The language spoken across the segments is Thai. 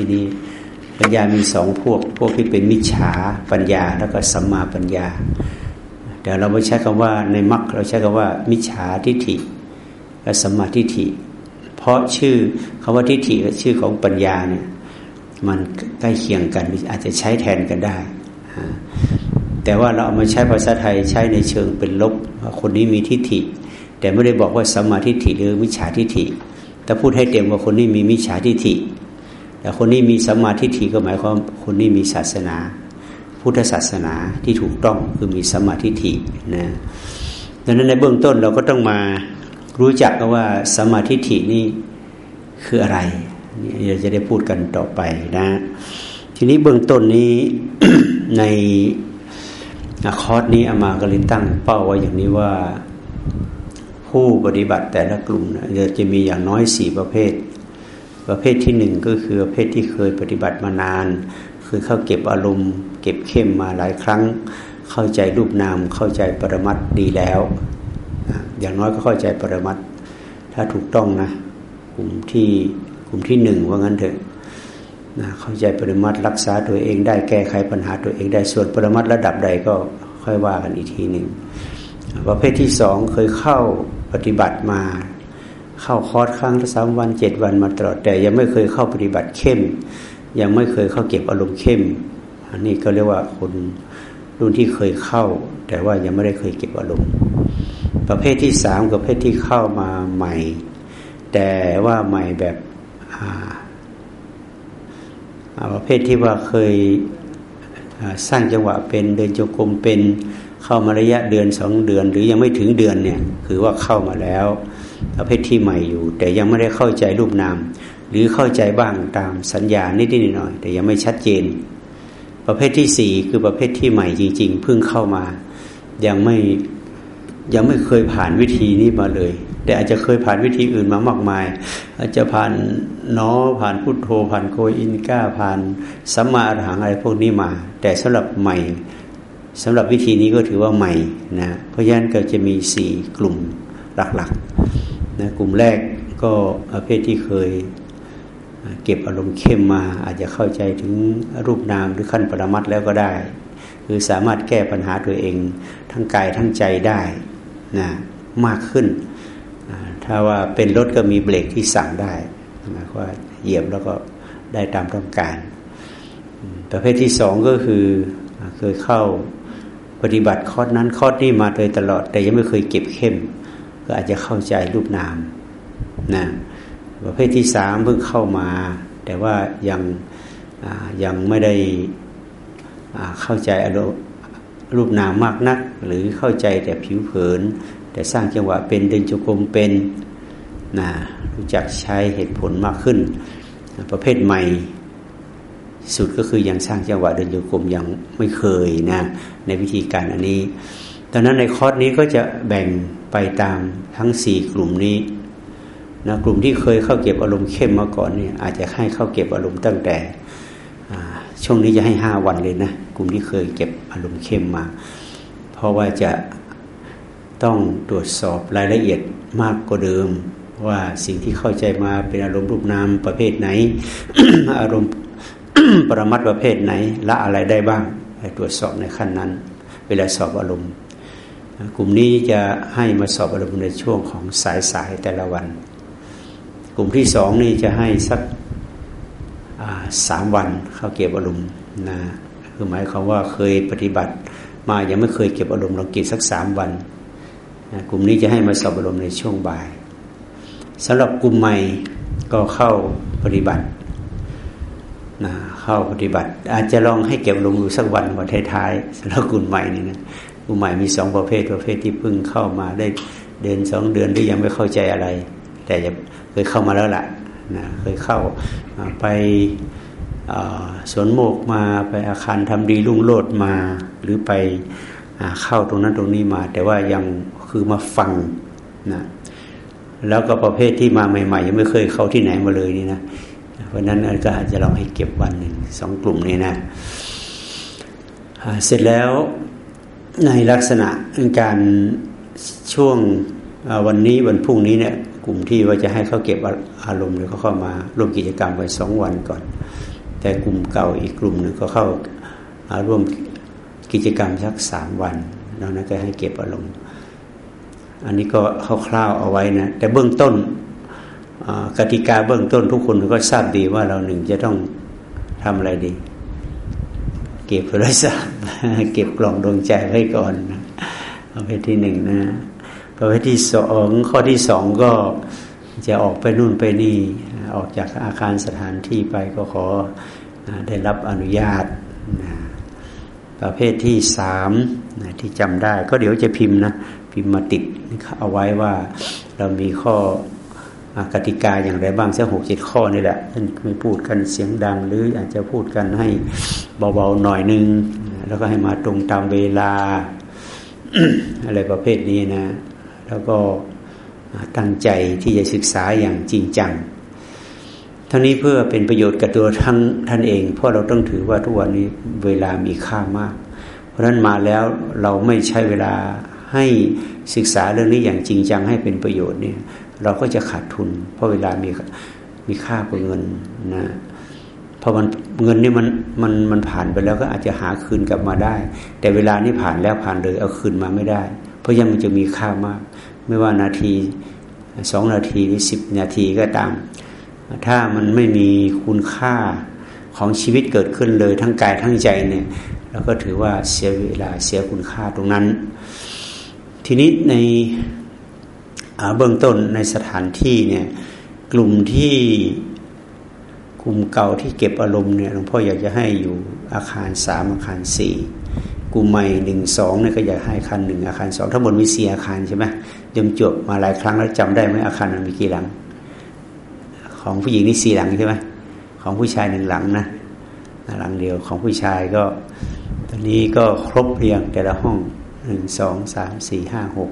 ทีนี้ปัญญามีสองพวก พวกที่เป็นมิจฉาปัญญาแล้วก็สัมมาปัญญาเดี๋ยวเราไม่ใช้คำว่าในมรรคเราใช้คำว่า มิจฉาทิฏฐิและสัมมาทิฏฐิ เพราะชื่อคำว่าทิฏฐิกับชื่อของปัญญาเนี่ยมันใกล้เคียงกันอาจจะใช้แทนกันได้ แต่ว่าเราเอามาใช้ภาษาไทยใช้ในเชิงเป็นลบว่าคนนี้มีทิฏฐิ แต่ไม่ได้บอกว่าสัมมาทิฏฐิหรือมิจฉาทิฏฐิแต่พูดให้เต็มว่าคนนี้มีมิจฉาทิฏฐิ แต่คนนี้มีสัมมาทิฏฐิก็หมายความคนนี้มีศาสนา พุทธศาสนาที่ถูกต้องคือมีสัมมาทิฏฐินะดังนั้นในเบื้องต้นเราก็ต้องมารู้จักว่าสัมมาทิฏฐินี่คืออะไรเราจะได้พูดกันต่อไปนะ ทีนี้เบื้องต้นนี้ในคอร์สนี้อามาก็เลยตั้งเป้าไว้อย่างนี้ว่าผู้ปฏิบัติแต่ละกลุ่มนะจะมีอย่างน้อยสี่ประเภท ประเภทที่หนึ่งก็คือประเภทที่เคยปฏิบัติมานาน คือเข้าเก็บอารมณ์ เก็บเข้มมาหลายครั้ง เข้าใจรูปนามเข้าใจปรมัตดีแล้ว อย่างน้อยก็เข้าใจปรมัตถ้าถูกต้องนะกลุ่มที่กลุ่มที่หนึ่งว่างั้นเถอะนะเข้าใจปรมัตรักษาตัวเองได้แก้ไขปัญหาตัวเองได้ส่วนปรมัตระดับใดก็ค่อยว่ากันอีกทีหนึ่งประเภทที่สองเคยเข้าปฏิบัติมา เข้าคอร์สครั้งละสามวันเจ็ดวันมาตลอดแต่ยังไม่เคยเข้าปฏิบัติเข้ม ยังไม่เคยเข้าเก็บอารมณ์เข้ม อันนี้ก็เรียกว่าคนรุ่นที่เคยเข้า แต่ว่ายังไม่ได้เคยเก็บอารมณ์ประเภทที่สามกับประเภทที่เข้ามาใหม่ แต่ว่าใหม่แบบประเภทที่ว่าเคยสร้างจังหวะเป็นเดินจงกรมเป็นเข้ามาระยะเดือนสองเดือน หรือยังไม่ถึงเดือนเนี่ยคือว่าเข้ามาแล้ว ประเภทที่ใหม่อยู่ แต่ยังไม่ได้เข้าใจรูปนาม หรือเข้าใจบ้างตามสัญญานิดๆหน่อยแต่ยังไม่ชัดเจน ประเภทที่สี่คือประเภทที่ใหม่จริง ๆ เพิ่งเข้ามา ยังไม่ยังไม่เคยผ่านวิธีนี้มาเลย แต่อาจจะเคยผ่านวิธีอื่นมามากมาย อาจจะผ่านน้อผ่านพุทโธ ผ่านโกอินก้าผ่านสัมมาอรหังอะไรพวกนี้มา แต่สำหรับใหม่สำหรับวิธีนี้ก็ถือว่าใหม่นะเพราะฉะนั้นก็จะมีสี่กลุ่มหลักๆ นะกลุ่มแรกก็ประเภทที่เคยเก็บอารมณ์เข้มมา อาจจะเข้าใจถึงรูปนามหรือขั้นปรมัตแล้วก็ได้ คือสามารถแก้ปัญหาตัวเอง ทั้งกายทั้งใจได้นะมากขึ้น ถ้าว่าเป็นรถก็มีเบรกที่สั่งได้หมายว่าเหยียบแล้วก็ได้ตามต้องการ ประเภทที่สองก็คือเคยเข้าปฏิบัติคอนั้นคอนี้มาโดยตลอด แต่ยังไม่เคยเก็บเข้ม ก็อาจจะเข้าใจรูปนามนะประเภทที่สามเพิ่งเข้ามา แต่ว่ายังยังไม่ได้เข้าใจอารมณ์รูปนามมากนัก หรือเข้าใจแต่ผิวเผิน แต่สร้างจังหวะเป็นเดินจงกรมเป็นนะรู้จักใช้เหตุผลมากขึ้น ประเภทใหม่สุดก็คือยังสร้างจังหวะเดินโยกมยังไม่เคยนะในวิธีการอันนี้ดังนั้นในคอร์สนี้ก็จะแบ่ง ไปตามทั้งสี่กลุ่มนี้นะกลุ่มที่เคยเข้าเก็บอารมณ์เข้มมาก่อนเนี่ยอาจจะให้เข้าเก็บอารมณ์ตั้งแต่ช่วงนี้จะให้ห้าวันเลยนะกลุ่มที่เคยเก็บอารมณ์เข้มมา เพราะว่าจะต้องตรวจสอบรายละเอียดมากกว่าเดิม ว่าสิ่งที่เข้าใจมาเป็นอารมณ์รูปนามประเภทไหน อารมณ์ปรมัตประเภทไหนละอะไรได้บ้างไปตรวจสอบในขั้นนั้น เวลาสอบอารมณ์ กลุ่มนี้จะให้มาสอบอารมณ์ในช่วงของสายสายแต่ละวัน กลุ่มที่สองนี่จะให้สักสามวันเข้าเก็บอารมณ์นะคือหมายความว่าเคยปฏิบัติ มายังไม่เคยเก็บอารมณ์เราเก็บสักสามวันนะกลุ่มนี้จะให้มาสอบอารมณ์ในช่วงบ่ายสำหรับกลุ่มใหม่ก็เข้าปฏิบัตินะเข้าปฏิบัติ อาจจะลองให้เก็บลงดูสักวันวันท้ายๆสำหรับกลุ่มใหม่นี่นะ กลุ่มใหม่มีสองประเภทประเภทที่เพิ่งเข้ามาได้เดือนสองเดือนที่ยังไม่เข้าใจอะไร แต่จะเคยเข้ามาแล้วล่ะนะเคยเข้าไปสวนโมกมาไปอาคารทำดีรุ่งโรดมา หรือไปเข้าตรงนั้นตรงนี้มา แต่ว่ายังคือมาฟังนะแล้วก็ประเภทที่มาใหม่ ๆ ยังไม่เคยเข้าที่ไหนมาเลยนี่นะเพราะนั้นก็อาจจะลองให้เก็บวันหนึ่งสองกลุ่มนี้นะเสร็จแล้ว ในลักษณะการช่วงวันนี้วันพรุ่งนี้เนี่ยกลุ่มที่ว่าจะให้เขาเก็บอารมณ์หรือเขาเข้ามาร่วมกิจกรรมไปสองวันก่อน แต่กลุ่มเก่าอีกกลุ่มหนึ่งก็เข้าร่วมกิจกรรมสักสามวันแล้วนั้นก็ให้เก็บอารมณ์อันนี้ก็คร่าวๆเอาไว้นะแต่เบื้องต้นกติกาเบื้องต้นทุกคนก็ทราบดีว่าเราหนึ่งจะต้องทำอะไรดี เก็บโทรศัพท์เก็บกล่องดวงใจไว้ก่อนประเภทที่หนึ่งนะประเภทที่สองข้อที่สองก็จะออกไปนู่นไปนี่ ออกจากอาคารสถานที่ไปก็ขอได้รับอนุญาตนะประเภทที่สามนะที่จำได้ ก็เดี๋ยวจะพิมพ์นะพิมพ์มาติดเอาไว้ว่าเรามีข้อ กติกาอย่างไรบ้างสักหกเจ็ดข้อนี่แหละท่านไม่พูดกันเสียงดัง หรืออาจจะพูดกันให้เบาๆหน่อยนึง แล้วก็ให้มาตรงตามเวลา อะไรประเภทนี้นะ แล้วก็ตั้งใจที่จะศึกษาอย่างจริงจังทั้งนี้เพื่อเป็นประโยชน์กับตัวท่านท่านเอง เพราะเราต้องถือว่าทุกวันนี้เวลามีค่ามาก เพราะฉะนั้นมาแล้วเราไม่ใช้เวลาให้ศึกษาเรื่องนี้อย่างจริงจังให้เป็นประโยชน์เนี่ย เราก็จะขาดทุน เพราะเวลามีมีค่ากว่าเงินนะพอมันเงินนี่มันมันมันผ่านไปแล้วก็อาจจะหาคืนกลับมาได้ แต่เวลานี่ผ่านแล้วผ่านเลยเอาคืนมาไม่ได้ เพราะยังมันจะมีค่ามาก ไม่ว่านาทีสองนาทีหรือสิบนาทีก็ตาม ถ้ามันไม่มีคุณค่าของชีวิตเกิดขึ้นเลยทั้งกายทั้งใจเนี่ยเราก็ถือว่าเสียเวลาเสียคุณค่าตรงนั้น ทีนี้ใน เบื้องต้นในสถานที่เนี่ย กลุ่มที่กลุ่มเก่าที่เก็บอารมณ์เนี่ยหลวงพ่ออยากจะให้อยู่อาคารสามอาคารสี่กลุ่มใหม่หนึ่งสองเนี่ยก็อยากให้อาคารหนึ่งอาคารสองทั้งหมดมีสี่อาคารใช่ไหมยมจบมาหลายครั้งแล้วจำได้ไหมอาคารมันมีกี่หลัง ของผู้หญิงนี่สี่หลังใช่ไหมของผู้ชายหนึ่งหลังนะหลังเดียวของผู้ชายก็ตอนนี้ก็ครบเรียงแต่ละห้องหนึ่งสองสามสี่ห้าหก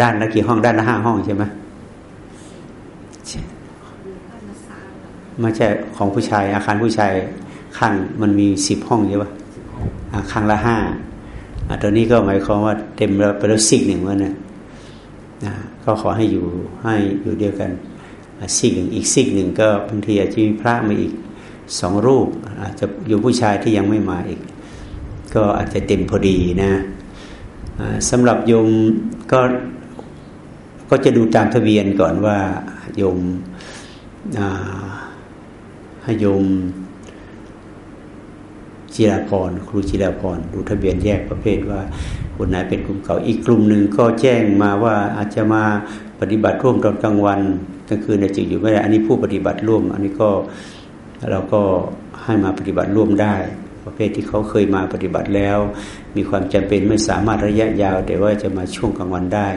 ด้านละกี่ห้องด้านละห้าห้องใช่ไหมไม่ใช่ของผู้ชาย อาคารผู้ชายข้างมันมีสิบห้องใช่ปะข้างละห้าตัวนี้ก็หมายความว่าเต็มไปแล้วสิกหนึ่งวันเนี่ยก็ขอให้อยู่ให้อยู่เดียวกันสิกหนึ่งอีกสิกหนึ่งก็บางทีอาจจะมีพระมาอีกสองรูป อาจจะอยู่ผู้ชายที่ยังไม่มาอีก ก็อาจจะเต็มพอดีนะสำหรับโยมก็ ก็จะดูตามทะเบียนก่อนว่าโยมให้โยมจิราพรครูจิราพรดูทะเบียนแยกประเภทว่าคนไหนเป็นกลุ่มเก่าอีกกลุ่มหนึ่งก็แจ้งมาว่าอาจจะมาปฏิบัติร่วมตอนกลางวันกลางคืนในจิตอยู่ไม่ได้อันนี้ผู้ปฏิบัติร่วม อันนี้ก็เราก็ให้มาปฏิบัติร่วมได้ ประเภทที่เขาเคยมาปฏิบัติแล้ว มีความจำเป็นไม่สามารถระยะยาว แต่ว่าจะมาช่วงกลางวันได้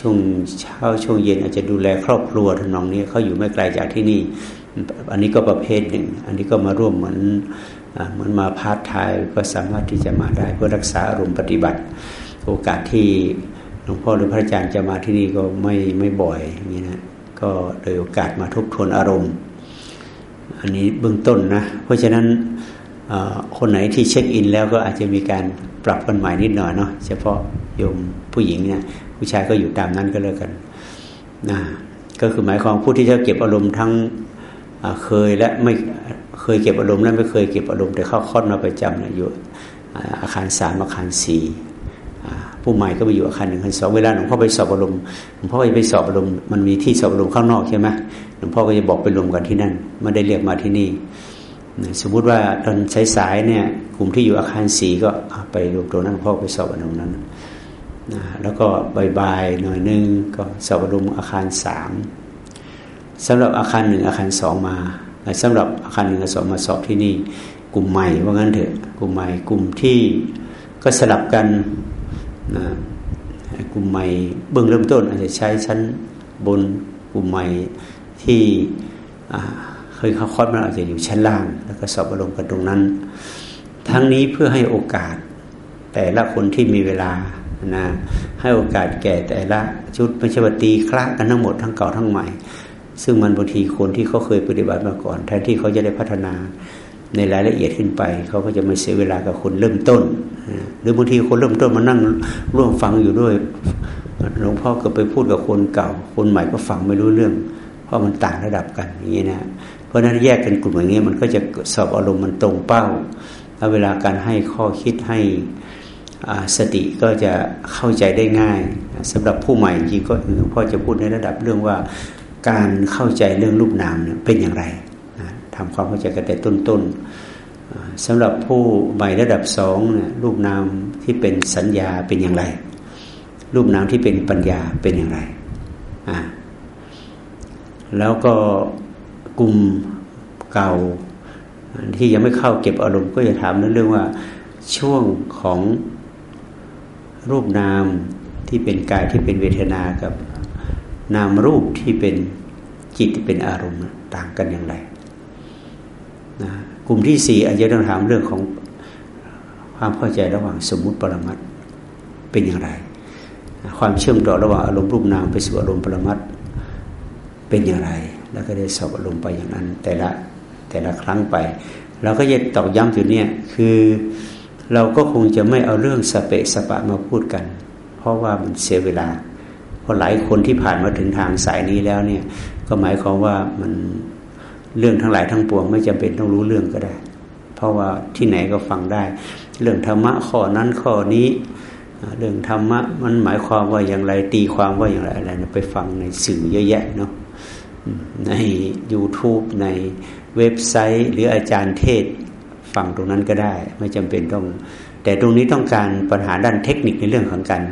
ช่วงเช้าช่วงเย็นอาจจะดูแลครอบครัวทนองนี้เขาอยู่ไม่ไกลจากที่นี่ อันนี้ก็ประเภทหนึ่ง อันนี้ก็มาร่วมเหมือนเหมือนมาพาร์ทไทยก็สามารถที่จะมาได้เพื่อรักษาอารมณ์ปฏิบัติ โอกาสที่หลวงพ่อหรือพระอาจารย์จะมาที่นี่ก็ไม่ไม่บ่อยอย่างนี้นะก็เลยโอกาสมาทบทวนอารมณ์ อันนี้เบื้องต้นนะ เพราะฉะนั้นคนไหนที่เช็คอินแล้วก็อาจจะมีการปรับกันใหม่นิดหน่อยเนาะเฉพาะโยมผู้หญิงเนี่ย ผู้ชายก็อยู่ตามนั้นก็แล้วกันนะก็คือหมายความผู้ที่จะเก็บอารมณ์ทั้งเคยและไม่เคยเก็บอารมณ์และไม่เคยเก็บอารมณ์แต่เข้าคอดมาประจำนะอยู่อาคารสามอาคารสี่ผู้ใหม่ก็ไปอยู่อาคารหนึ่งอาคารสองเวลาหลวงพ่อไปสอบอารมณ์หลวงพ่อไปสอบอารมณ์มันมีที่สอบอารมณ์ข้างนอกใช่ไหมหลวงพ่อก็จะบอกไปรวมกันที่นั่นไม่ได้เรียกมาที่นี่ สมมุติว่าตอนสายๆเนี่ยกลุ่มที่อยู่อาคารสี่ก็ไปรวมตัวนั้นพ่อไปสอบอารมณ์นั้น นะแล้วก็บายๆหน่อยนึงก็สอบรมอาคารสามสำหรับอาคารหนึ่งอาคารสองมาสำหรับอาคารหนึ่งอาคารสองมาสอบที่นี่ กลุ่มใหม่ว่างั้นเถอะกลุ่มใหม่กลุ่มที่ก็สลับกันนะกลุ่มใหม่เบื้องเริ่มต้นอาจจะใช้ชั้นบนกลุ่มใหม่ที่เคยเข้าคอร์สมันอาจจะอยู่ชั้นล่าง แล้วก็สอบอารมณ์กันตรงนั้น ทั้งนี้เพื่อให้โอกาสแต่ละคนที่มีเวลา นะให้โอกาสแก่แต่ละชุดไม่ใช่ว่าตีคละกันทั้งหมดทั้งเก่าทั้งใหม่ ซึ่งมันบางทีคนที่เขาเคยปฏิบัติมาก่อน แทนที่เขาจะได้พัฒนาในรายละเอียดขึ้นไป เขาก็จะไม่เสียเวลากับคนเริ่มต้น หรือบางทีคนเริ่มต้นมานั่งร่วมฟังอยู่ด้วยหลวงพ่อก็ไปพูดกับคนเก่า คนใหม่ก็ฟังไม่รู้เรื่อง เพราะมันต่างระดับกันอย่างนี้นะเพราะนั้นแยกกันกลุ่มอย่างนี้มันก็จะสอบอารมณ์มันตรงเป้าแล้วเวลาการให้ข้อคิดให้ สติก็จะเข้าใจได้ง่ายสำหรับผู้ใหม่จริงก็หลวงพ่อจะพูดในระดับเรื่องว่าการเข้าใจเรื่องรูปนามเนี่ยเป็นอย่างไรทำความเข้าใจกันแต่ต้นๆสำหรับผู้ใหม่ระดับสองเนี่ยรูปนามที่เป็นสัญญาเป็นอย่างไร รูปนามที่เป็นปัญญาเป็นอย่างไรแล้วก็กลุ่มเก่าที่ยังไม่เข้าเก็บอารมณ์ก็จะถามเรื่องว่าช่วงของ รูปนามที่เป็นกายที่เป็นเวทนากับ นามรูปที่เป็นจิตที่เป็นอารมณ์ต่างกันอย่างไรนะกลุ่มที่สี่อาจจะต้องถามเรื่องของความเข้าใจระหว่างสมมุติปรมัตเป็นอย่างไร ความเชื่อมต่อระหว่างอารมณ์รูปนามไปสู่อารมณ์ปรมัตเป็นอย่างไร แล้วก็ได้สอบอารมณ์ไปอย่างนั้น แต่ละแต่ละครั้งไป เราก็จะตอกย้ำจุดนี้คือ เราก็คงจะไม่เอาเรื่องสเปะสปะมาพูดกัน เพราะว่ามันเสียเวลา เพราะหลายคนที่ผ่านมาถึงทางสายนี้แล้วเนี่ย ก็หมายความว่ามันเรื่องทั้งหลายทั้งปวง ไม่จำเป็นต้องรู้เรื่องก็ได้ เพราะว่าที่ไหนก็ฟังได้ เรื่องธรรมะข้อนั้นข้อนี้เรื่องธรรมะมันหมายความว่าอย่างไรตีความว่าอย่างไรอะไรนะไปฟังในสื่อเยอะแยะเนาะใน YouTube ในเว็บไซต์ หรืออาจารย์เทศ ฟังตรงนั้นก็ได้ ไม่จำเป็นต้อง แต่ตรงนี้ต้องการปัญหาด้านเทคนิคในเรื่องของการ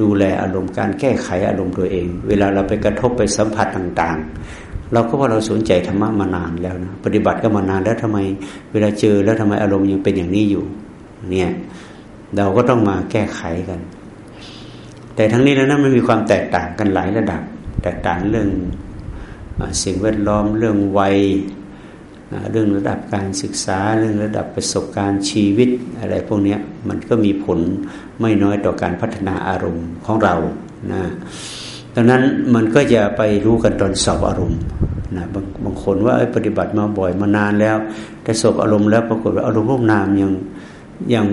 ดูแลอารมณ์การแก้ไขอารมณ์ตัวเอง เวลาเราไปกระทบไปสัมผัสต่างๆ เราก็ว่าเราสนใจธรรมะมานานแล้วนะปฏิบัติก็มานานแล้วทำไม เวลาเจอแล้วทำไมอารมณ์ยังเป็นอย่างนี้อยู่ เนี่ยเราก็ต้องมาแก้ไขกัน แต่ทั้งนี้แล้วนั้นมันมีความแตกต่างกันหลายระดับ แตกต่างเรื่องสิ่งแวดล้อมเรื่องวัย เรื่องระดับการศึกษาเรื่องระดับประสบการณ์ชีวิตอะไรพวกนี้มันก็มีผลไม่น้อยต่อการพัฒนาอารมณ์ของเรานะดังนั้นมันก็จะไปรู้กันตอนสอบอารมณ์นะบางบางคนว่าปฏิบัติมาบ่อยมานานแล้ว แต่สอบอารมณ์แล้วปรากฏว่าอารมณ์รูปนามยังยัง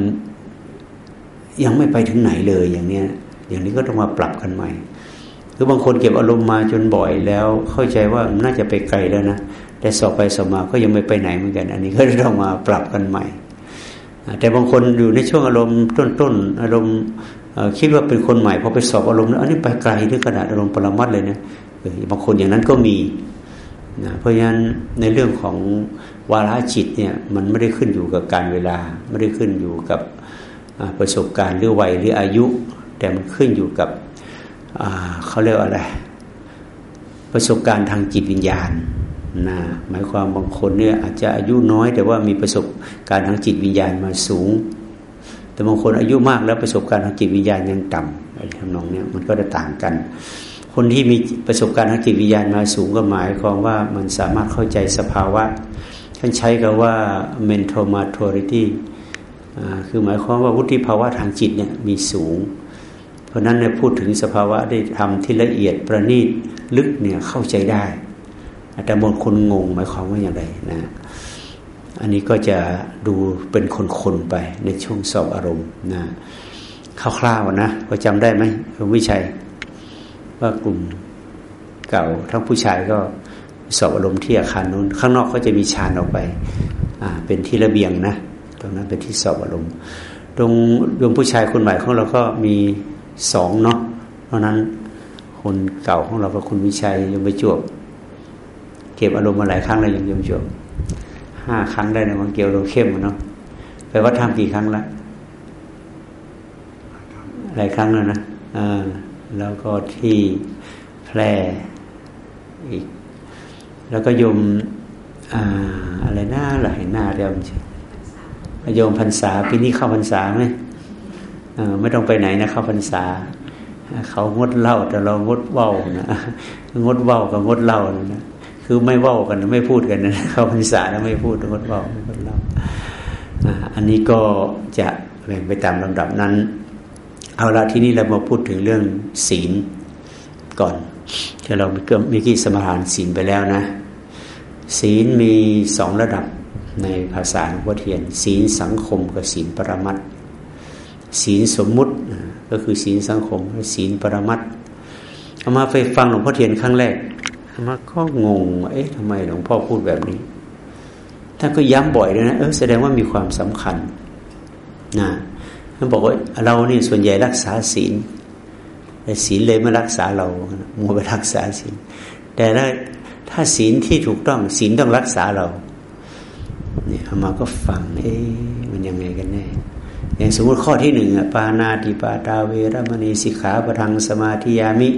ยังไม่ไปถึงไหนเลยอย่างเนี้ย อย่างนี้ก็ต้องมาปรับกันใหม่ คือบางคนเก็บอารมณ์มาจนบ่อยแล้ว เข้าใจว่าน่าจะไปไกลแล้วนะ แต่สอบไปสอบมาก็ยังไม่ไปไหนเหมือนกัน อันนี้ก็ต้องมาปรับกันใหม่ แต่บางคนอยู่ในช่วงอารมณ์ต้นๆอารมณ์คิดว่าเป็นคนใหม่พอไปสอบอารมณ์แล้วอันนี้ไปไกลถึงขนาดอารมณ์ปรมัดเลยนะบางคนอย่างนั้นก็มีนะเพราะฉะนั้นในเรื่องของวาระจิตเนี่ยมันไม่ได้ขึ้นอยู่กับการเวลา ไม่ได้ขึ้นอยู่กับประสบการณ์หรือวัยหรืออายุ แต่มันขึ้นอยู่กับเขาเรียกอะไร ประสบการณ์ทางจิตวิญญาณ นะหมายความบางคนเนี่ยอาจจะอายุน้อย แต่ว่ามีประสบการณ์ทางจิตวิญญาณมาสูง แต่บางคนอายุมากแล้วประสบการณ์ทางจิตวิญญาณยังต่ำอะไรทำนองเนี้มันก็จะต่างกัน คนที่มีประสบการณ์ทางจิตวิญญาณมาสูงก็หมายความว่ามันสามารถเข้าใจสภาวะท่านใช้คำว่า mental maturity คือหมายความว่าวุฒิภาวะทางจิตเนี่ยมีสูง เพราะนั้นเนี่ยพูดถึงสภาวะได้ทำที่ละเอียดประณีตลึกเนี่ยเข้าใจได้ แต่บางคนงงหมายความว่าอย่างไรนะอันนี้ก็จะดูเป็นคนๆไปในช่วงสอบอารมณ์นะคร่าวๆนะพอจำได้ไหมคุณวิชัย ว่ากลุ่มเก่าทั้งผู้ชายก็สอบอารมณ์ที่อาคารนู้น ข้างนอกก็จะมีชานออกไปเป็นที่ระเบียงนะตรงนั้นเป็นที่สอบอารมณ์ตรงดวงผู้ชายคนใหม่ของเราก็มีสองเนาะเพราะนั้นคนเก่าของเราก็คุณวิชัยยังไม่จบ เก็บอารมณ์มาหลายครั้งแล้วยังยมโยมห้าครั้งได้นะมันเกี่ยวอารมเข้มเนาะแปว่าทำกี่ครั้งละหลายครั้งแล้วนะอ่าแล้วก็ที่แพร่อีก แล้วก็ยมอ่าอะไรหน้าหลายหน้าเรียมโยมพรรษาปีนี้เข้าพรรษาไหมไม่ต้องไปไหนนะเข้าพรรษา เขางดเหล้าแต่เรางดเว้านะงดเว้ากับงดเหล้านะ คือไม่ว่ากันไม่พูดกันนะเข้าพรรษาแล้วไม่พูดงดว่าไม่พูดเล่าอันนี้ก็จะแบ่งไปตามลำดับนั้น เอาละที่นี้เรามาพูดถึงเรื่องศีลก่อนที่เราเกือบมีกี่สมาทานศีลไปแล้วนะ ศีลมีสองระดับในภาษาหลวงพ่อเทียน ศีลสังคมกับศีลปรมัตศีลสมมุติก็ก็คือศีลสังคมศีลปรมัตเอามาไปฟังหลวงพ่อเทียนครั้งแรก เอามาก็งง เอ๊ะทำไมหลวงพ่อพูดแบบนี้ ท่านก็ย้ำบ่อยเลยนะเออแสดงว่ามีความสำคัญนะท่านบอกว่าเราเนี่ยส่วนใหญ่รักษาศีลแต่ศีลเลยไม่รักษาเรามัวไปรักษาศีล แต่ถ้าถ้าศีลที่ถูกต้องศีลต้องรักษาเราเนี่ยเอามาก็ฟัง เอ๊ะมันยังไงกันแน่อย่างสมมติข้อที่หนึ่งปานาติปาตาเวรมณีสิกขาปทังสมาธิยามิ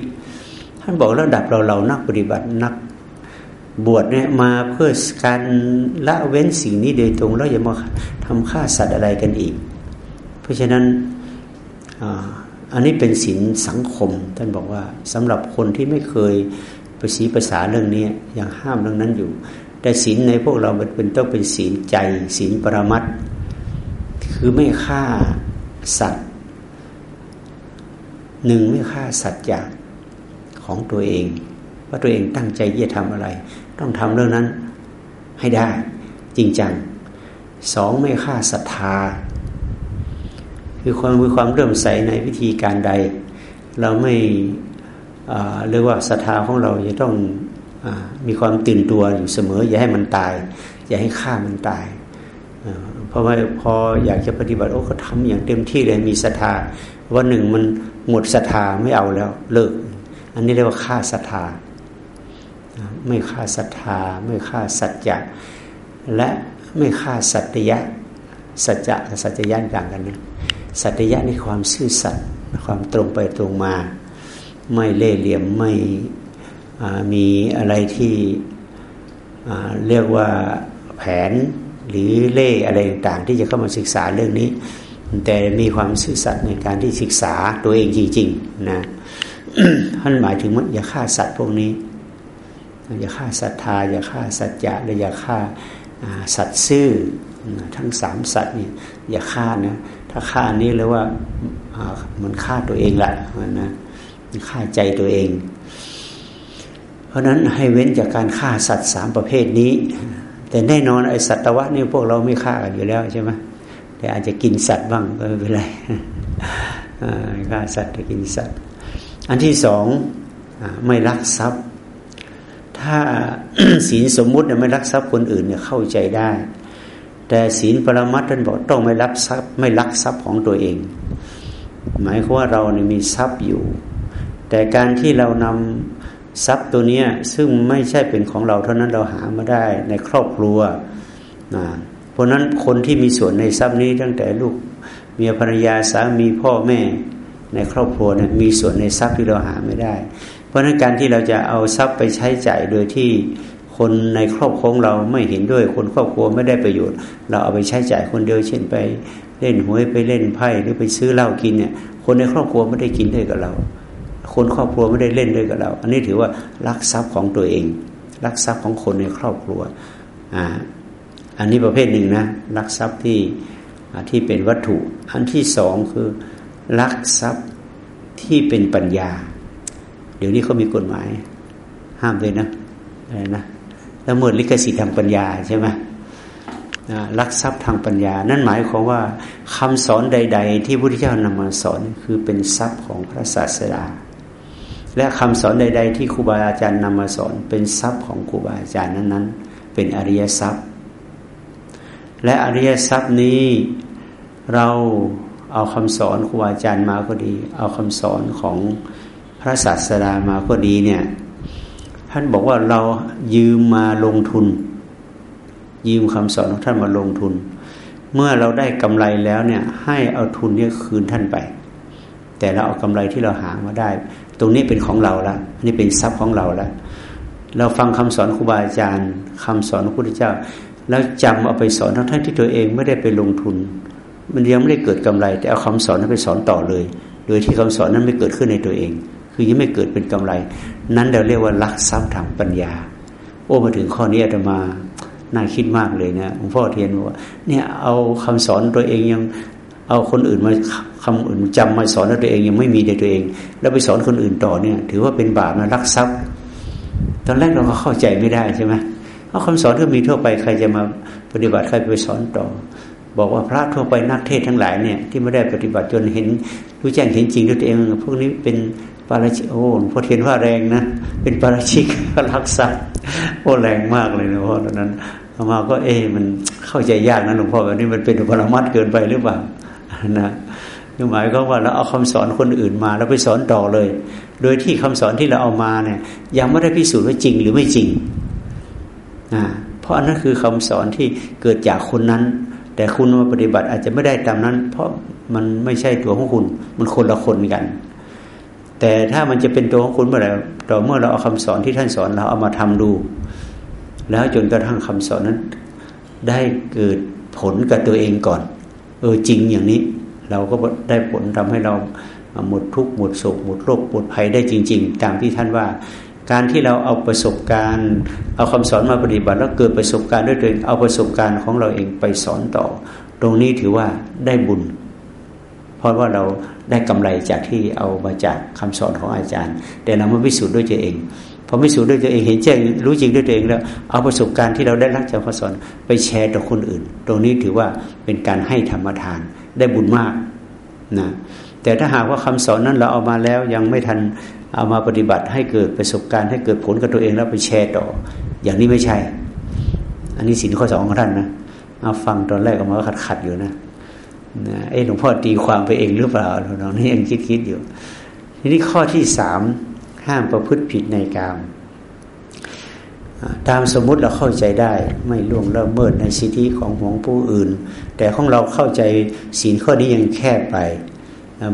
ท่านบอกระดับเราเรานักปฏิบัตินักบวชเนี่ยมาเพื่อการละเว้นสิ่งนี้โดยตรงแล้วอย่ามาทำฆ่าสัตว์อะไรกันอีก เพราะฉะนั้นอันนี้เป็นศีลสังคม ท่านบอกว่าสำหรับคนที่ไม่เคยประสีภาษาเรื่องนี้ยังห้ามเรื่องนั้นอยู่ แต่ศีลในพวกเราเป็นต้องเป็นศีลใจศีลปรมัตคือไม่ฆ่าสัตว์หนึ่งไม่ฆ่าสัตว์จาก ของตัวเอง ว่าตัวเองตั้งใจจะทำอะไร ต้องทำเรื่องนั้นให้ได้จริงจังสองไม่ฆ่าศรัทธา คือความมีความเริ่มใสในวิธีการใด เราไม่เรียกว่าศรัทธาของเราจะต้องอมีความตื่นตัวอยู่เสมอ อย่าให้มันตาย อย่าให้ฆ่ามันตายเพราะว่าพออยากจะปฏิบัติโอ้ก็ทำอย่างเต็มที่เลยมีศรัทธาวันหนึ่งมันหมดศรัทธาไม่เอาแล้วเลิก อันนี้เรียกว่าฆ่าศรัทธาไม่ฆ่าศรัทธา ไม่ฆ่าสัจจะและไม่ฆ่าสัตยะสัจจะกับสัจยะต่างกันนะสัตยะนี่ความซื่อสัตย์ความตรงไปตรงมา ไม่เล่ห์เหลี่ยมไม่มีอะไรที่เรียกว่าแผนหรือเล่อะไรต่างๆ ที่จะเข้ามาศึกษาเรื่องนี้ แต่มีความซื่อสัตย์ในการที่ศึกษาตัวเองจริงๆนะ ท่านหมายถึงว่าอย่าฆ่าสัตว์พวกนี้ อย่าฆ่าศรัทธา อย่าฆ่าสัจจะและอย่าฆ่าสัตว์ซื่อทั้งสามสัตว์นี่อย่าฆ่านะถ้าฆ่านี้แล้วว่ามันฆ่าตัวเองแหละนะฆ่าใจตัวเอง เพราะนั้นให้เว้นจากการฆ่าสัตว์สามประเภทนี้ แต่แน่นอนไอสัตวะนี่พวกเราไม่ฆ่ากันอยู่แล้วใช่ไหมแต่อาจจะกินสัตว์บ้างก็ไม่เป็นไรฆ่าสัตว์กินสัตว์ อันที่สองไม่รักทรัพย์ ถ้าศีลสมมุติน่ะไม่รักทรัพย์คนอื่นเนี่ยเข้าใจได้ แต่ศีลปรมัตถ์ท่านบอกต้องไม่รับทรัพย์ ไม่รักทรัพย์ของตัวเอง หมายความว่าเราเนี่ยมีทรัพย์อยู่ แต่การที่เรานำทรัพย์ตัวนี้ซึ่งไม่ใช่เป็นของเราเท่านั้นเราหามาได้ในครอบครัวนะเพราะนั้นคนที่มีส่วนในทรัพย์นี้ตั้งแต่ลูกเมียภรรยาสามีพ่อแม่ ในครอบครัวเนี่ยมีส่วนในทรัพย์ที่เราหาไม่ได้ เพราะนั้นการที่เราจะเอาทรัพย์ไปใช้จ่ายโดยที่คนในครอบครัวเราไม่เห็นด้วยคนครอบครัวไม่ได้ประโยชน์ เราเอาไปใช้จ่ายคนเดียวเช่นไปเล่นหวยไปเล่นไพ่หรือไปซื้อเหล้ากินเนี่ย คนในครอบครัวไม่ได้กินด้วยกับเรา คนครอบครัวไม่ได้เล่นด้วยกับเรา อันนี้ถือว่ารักทรัพย์ของตัวเอง รักทรัพย์ของคนในครอบครัวอ่าอันนี้ประเภทหนึ่งนะรักทรัพย์ที่ที่เป็นวัตถุ อันที่สองคือ รักทรัพย์ที่เป็นปัญญา เดี๋ยวนี้เขามีกฎหมาย ห้ามเลยนะอะไรนะแล้วเมิดลิขสิทธิ์ทางปัญญาใช่ไหมรักทรัพย์ทางปัญญา นั่นหมายความว่าคำสอนใด ๆ ที่พระพุทธเจ้านำมาสอนคือเป็นทรัพย์ของพระศาสดา และคำสอนใด ๆ ที่ครูบาอาจารย์นำมาสอน เป็นทรัพย์ของครูบาอาจารย์นั้นๆ เป็นอริยทรัพย์ และอริยทรัพย์นี้เรา เอาคำสอนครูบาอาจารย์มาก็ดี เอาคำสอนของพระศาสดามาก็ดีเนี่ย ท่านบอกว่าเรายืมมาลงทุน ยืมคำสอนของท่านมาลงทุน เมื่อเราได้กำไรแล้วเนี่ย ให้เอาทุนนี้คืนท่านไป แต่เราเอากำไรที่เราหามาได้ ตรงนี้เป็นของเราละอันนี้เป็นทรัพย์ของเราละเราฟังคำสอนครูบาอาจารย์คำสอนพระพุทธเจ้า แล้วจำเอาไปสอนทั้งท่านที่ตัวเองไม่ได้ไปลงทุน มันยังไม่ได้เกิดกำไร แต่เอาคำสอนนั้นไปสอนต่อเลย โดยที่คำสอนนั้นไม่เกิดขึ้นในตัวเอง คือยังไม่เกิดเป็นกำไร นั้นเราเรียกว่าลักทรัพย์ทางปัญญา โอ้มาถึงข้อนี้อาตมาน่าคิดมากเลยนะหลวงพ่อเทียนว่า เนี่ยเอาคำสอนตัวเองยังเอาคนอื่นมาคำอื่นจำมาสอนตัวเองยังไม่มีในตัวเอง แล้วไปสอนคนอื่นต่อเนี่ย ถือว่าเป็นบาปนะรักทรัพย์ ตอนแรกเราก็เข้าใจไม่ได้ใช่ไหมเพราะคำสอนก็มีทั่วไปใครจะมาปฏิบัติใครไปสอนต่อ บอกว่าพระทั่วไปนักเทศทั้งหลายเนี่ยที่ไม่ได้ปฏิบัติจนเห็นรู้แจ้งเห็นจริงด้วยตัวเองพวกนี้เป็นปาราชิกโอ้พอเทียนว่าแรงนะเป็นปาราชิกรักษาโอ้แรงมากเลยนะเพราะตอนนั้นมาก็เอ๊มันเข้าใจยากนะหลวงพ่อแบบนี้มันเป็นปรมัดเกินไปหรือเปล่านะหมายก็ว่าเราเอาคำสอนคนอื่นมาแล้วไปสอนต่อเลย โดยที่คำสอนที่เราเอามาเนี่ย ยังไม่ได้พิสูจน์ว่าจริงหรือไม่จริงนะเพราะอันนั้นคือคำสอนที่เกิดจากคนนั้น แต่คุณมาปฏิบัติอาจจะไม่ได้ตามนั้น เพราะมันไม่ใช่ตัวของคุณ มันคนละคนกัน แต่ถ้ามันจะเป็นตัวของคุณเมื่อไหร่ต่อเมื่อเราเอาคำสอนที่ท่านสอนเราเอามาทำดู แล้วจนกระทั่งคำสอนนั้น ได้เกิดผลกับตัวเองก่อน เออจริงอย่างนี้ เราก็ได้ผลทำให้เราหมดทุกข์หมดโศกหมดโรคหมดภัยได้จริง ๆ ตามที่ท่านว่า การที่เราเอาประสบการณ์ เอาคำสอนมาปฏิบัติแล้วเกิดประสบการณ์ด้วยตัวเองเอาประสบการณ์ของเราเองไปสอนต่อ ตรงนี้ถือว่าได้บุญ เพราะว่าเราได้กำไรจากที่เอามาจากคำสอนของอาจารย์ แต่เราไม่พิสูจน์ด้วยตัวเองพอพิสูจน์ด้วยตัวเองเห็นแจ้งรู้จริงด้วยตัวเองแล้ว เอาประสบการณ์ที่เราได้รับจากคำสอนไปแชร์ต่อคนอื่น ตรงนี้ถือว่าเป็นการให้ธรรมทานได้บุญมากนะแต่ถ้าหากว่าคำสอนนั้นเราเอามาแล้วยังไม่ทัน เอามาปฏิบัติให้เกิดประสบการณ์ให้เกิดผลกับตัวเองแล้วไปแชร์ต่อ อย่างนี้ไม่ใช่ อันนี้สินข้อสองของท่านนะเอาฟังตอนแรกออกมาขัดขัดอยู่นะนะเอ๊ะหลวงพ่อตีความไปเองหรือเปล่าเรานี่ยังคิดคิดอยู่ ทีนี้ข้อที่สามห้ามประพฤติผิดในกามตามสมมุติเราเข้าใจได้ ไม่ล่วงละเมิดในสิทธิของของผู้อื่น แต่ของเราเข้าใจศีลข้อนี้ยังแคบไป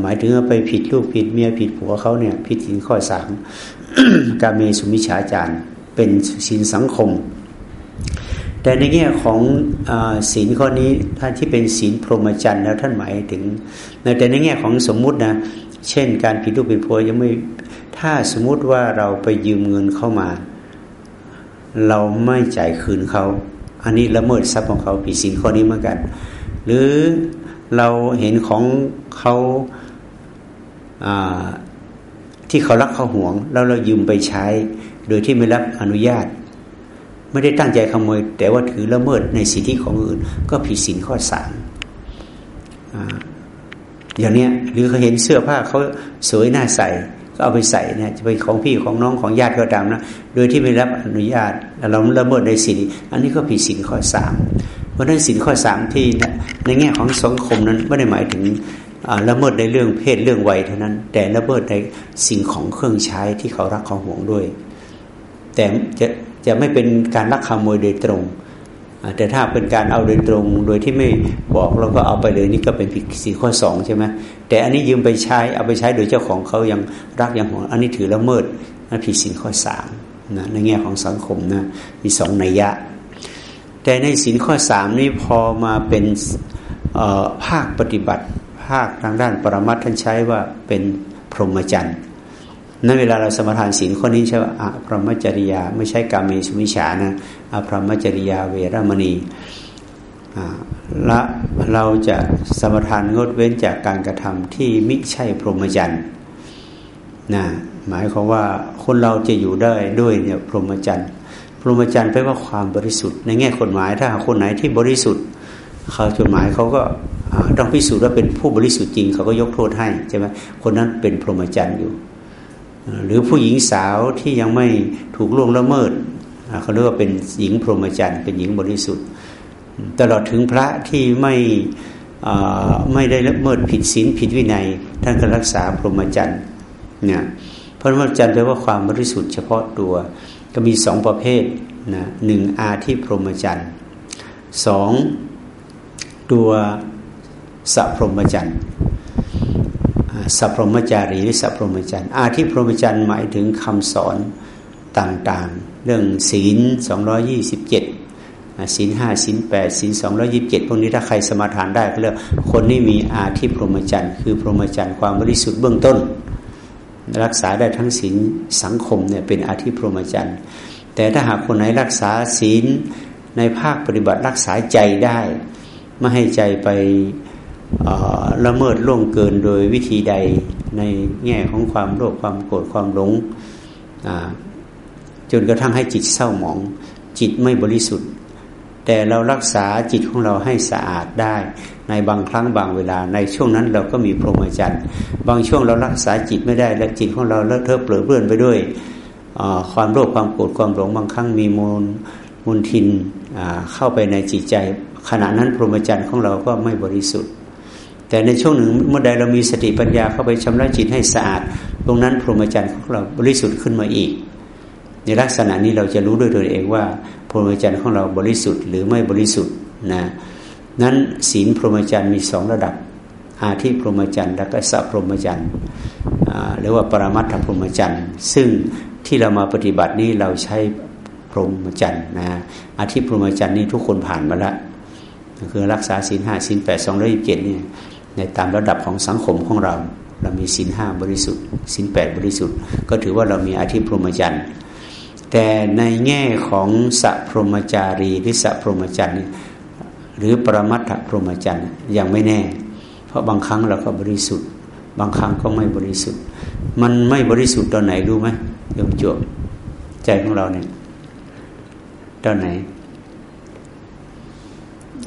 หมายถึงว่าไปผิดลูกผิดเมียผิดผัวเขาเนี่ยผิดศีลข้อสามการมีสุมิชาจารเป็นศีลสังคม แต่ในแง่ของศีลข้อนี้ท่านที่เป็นศีลพรหมจรรย์แล้วท่านหมายถึงแต่ในแง่ของสมมุตินะเช่น การผิดลูกผิดผัวยังไม่ถ้าสมมุติว่าเราไปยืมเงินเข้ามา เราไม่จ่ายคืนเขา อันนี้ละเมิดทรัพย์ของเขาผิดสินข้อนี้เหมือนกัน หรือเราเห็นของ เขาที่เขารักเขาหวง แล้วเรายืมไปใช้ โดยที่ไม่รับอนุญาต ไม่ได้ตั้งใจขโมย แต่ว่าถือละเมิดในสิทธิของอื่น ก็ผิดสินข้อสามอย่างนี้หรือเขาเห็นเสื้อผ้าเขาสวยน่าใส่ ก็เอาไปใส่เนี่ยจะเป็นของพี่ของน้องของญาติก็ตามนะโดยที่ไม่รับอนุญาตเราละเมิดในสินอันนี้ก็ผิดสินข้อสามเพราะนั้นสินข้อสามที่ในแง่ของสังคมนั้นไม่ได้หมายถึง ละเมิดในเรื่องเพศเรื่องวัยเท่านั้น แต่ละเมิดในสิ่งของเครื่องใช้ที่เขารักเขาห่วงด้วย แต่จะจะไม่เป็นการลักขโมยโดยตรง แต่ถ้าเป็นการเอาโดยตรง โดยที่ไม่บอกแล้วก็เอาไปเลยนี่ก็เป็นผิดสี่ข้อสองใช่ไหมแต่อันนี้ยืมไปใช้เอาไปใช้โดยเจ้าของเขายังรักยังห่วงอันนี้ถือละเมิดนั่นผิดสินข้อสามนะในแง่ของสังคมนะมีสองนัยยะ แต่ในสินข้อสามนี้พอมาเป็นภาคปฏิบัติ ภาคทางด้านปรมัตท่านใช้ว่าเป็นพรหมจรรย์นั่นเวลาเราสมทานศีลข้อนี้ใช่ว่าอพรหมจริยา ไม่ใช่กาเมสุมิชานะอพรหมจริยาเวรมณีละเราจะสมทานงดเว้นจากการกระทำที่มิใช่พรหมจรรย์นะหมายความว่าคนเราจะอยู่ได้ด้วยเนี่ยพรหมจรรย์พรหมจรรย์แปลว่าความบริสุทธิ์ ในแง่กฎหมายถ้าคนไหนที่บริสุทธิ์เขาจดหมายเขาก็ ต้องพิสูจน์ว่าเป็นผู้บริสุทธิ์จริงเขาก็ยกโทษให้ใช่ไหมคนนั้นเป็นพรหมจรรย์อยู่ หรือผู้หญิงสาวที่ยังไม่ถูกล่วงละเมิดเขาเรียกว่าเป็นหญิงพรหมจรรย์เป็นหญิงบริสุทธิ์ ตลอดถึงพระที่ไม่ไม่ได้ละเมิดผิดศีลผิดวินัย ท่านก็รักษาพรหมจรรย์เนี่ยพระพรหมจรรย์แปลว่าความบริสุทธิ์เฉพาะตัวก็มีสองประเภทนะหนึ่งอาที่พรหมจรรย์สองตัว สัพพรหมจรรย์สัพพรหมจารีหรือสัพพรหมจรรย์อาทิพรหมจรรย์หมายถึงคำสอนต่างๆ เรื่องศีลสองยี่สิบเจ็ดศีลห้าศีลแปดศีลสองยี่บเจ็ดพวกนี้ถ้าใครสมาทานได้ก็เรียกคนนี้มีอาทิพรหมจรรย์คือพรหมจรรย์ความบริสุทธิ์เบื้องต้น รักษาได้ทั้งศีลสังคมเนี่ยเป็นอาทิพรหมจรรย์แต่ถ้าหากคนไหนรักษาศีลในภาคปฏิบัติรักษาใจได้ ไม่ให้ใจไป ละเมิดล่วงเกินโดยวิธีใดในแง่ของความโลภความโกรธความหลงจนกระทั่งให้จิตเศร้าหมอง จิตไม่บริสุทธิ์ แต่เรารักษาจิตของเราให้สะอาดได้ ในบางครั้งบางเวลา ในช่วงนั้นเราก็มีพรหมจรรย์บางช่วงเรารักษาจิตไม่ได้ และจิตของเราเลอะเทอะเปลือเปื้อนไปด้วยความโลภความโกรธความหลงบางครั้งมีมูลมูลทินเข้าไปในจิตใจ ขณะนั้นพรหมจรรย์ของเราก็ไม่บริสุทธิ์ แต่ในช่วงหนึ่งเมื่อใดเรามีสติปัญญาเข้าไปชำระจิตให้สะอาด ตรงนั้นพรหมจรรย์ของเราบริสุทธิ์ขึ้นมาอีก ในลักษณะนี้เราจะรู้ด้วยตัวเองว่า พรหมจรรย์ของเราบริสุทธิ์หรือไม่บริสุทธิ์นะนั้นศีลพรหมจรรย์มีสองระดับ อาทิพรหมจรรย์และก็สัพพรหมจรรย์หรือว่าปรมัตถพรหมจรรย์ ซึ่งที่เรามาปฏิบัตินี้เราใช้พรหมจรรย์นะอาทิพรหมจรรย์นี่ทุกคนผ่านมาแล้วคือรักษาศีลห้าศีลแปดสองร้อยยี่สิบเจ็ดนี่ ในตามระดับของสังคมของเรา เรามีศีลห้าบริสุทธิ์ศีลแปดบริสุทธิ์ ก็ถือว่าเรามีอาทิพรหมจรรย์แต่ในแง่ของสัพรหมจารีหรือสัพรหมจรรย์หรือปรมัตถพรหมจรรย์ยังไม่แน่ เพราะบางครั้งเราก็บริสุทธิ์ บางครั้งก็ไม่บริสุทธิ์ มันไม่บริสุทธิ์ตอนไหนรู้ไหมโยมจวบใจของเราเนี่ยตอนไหน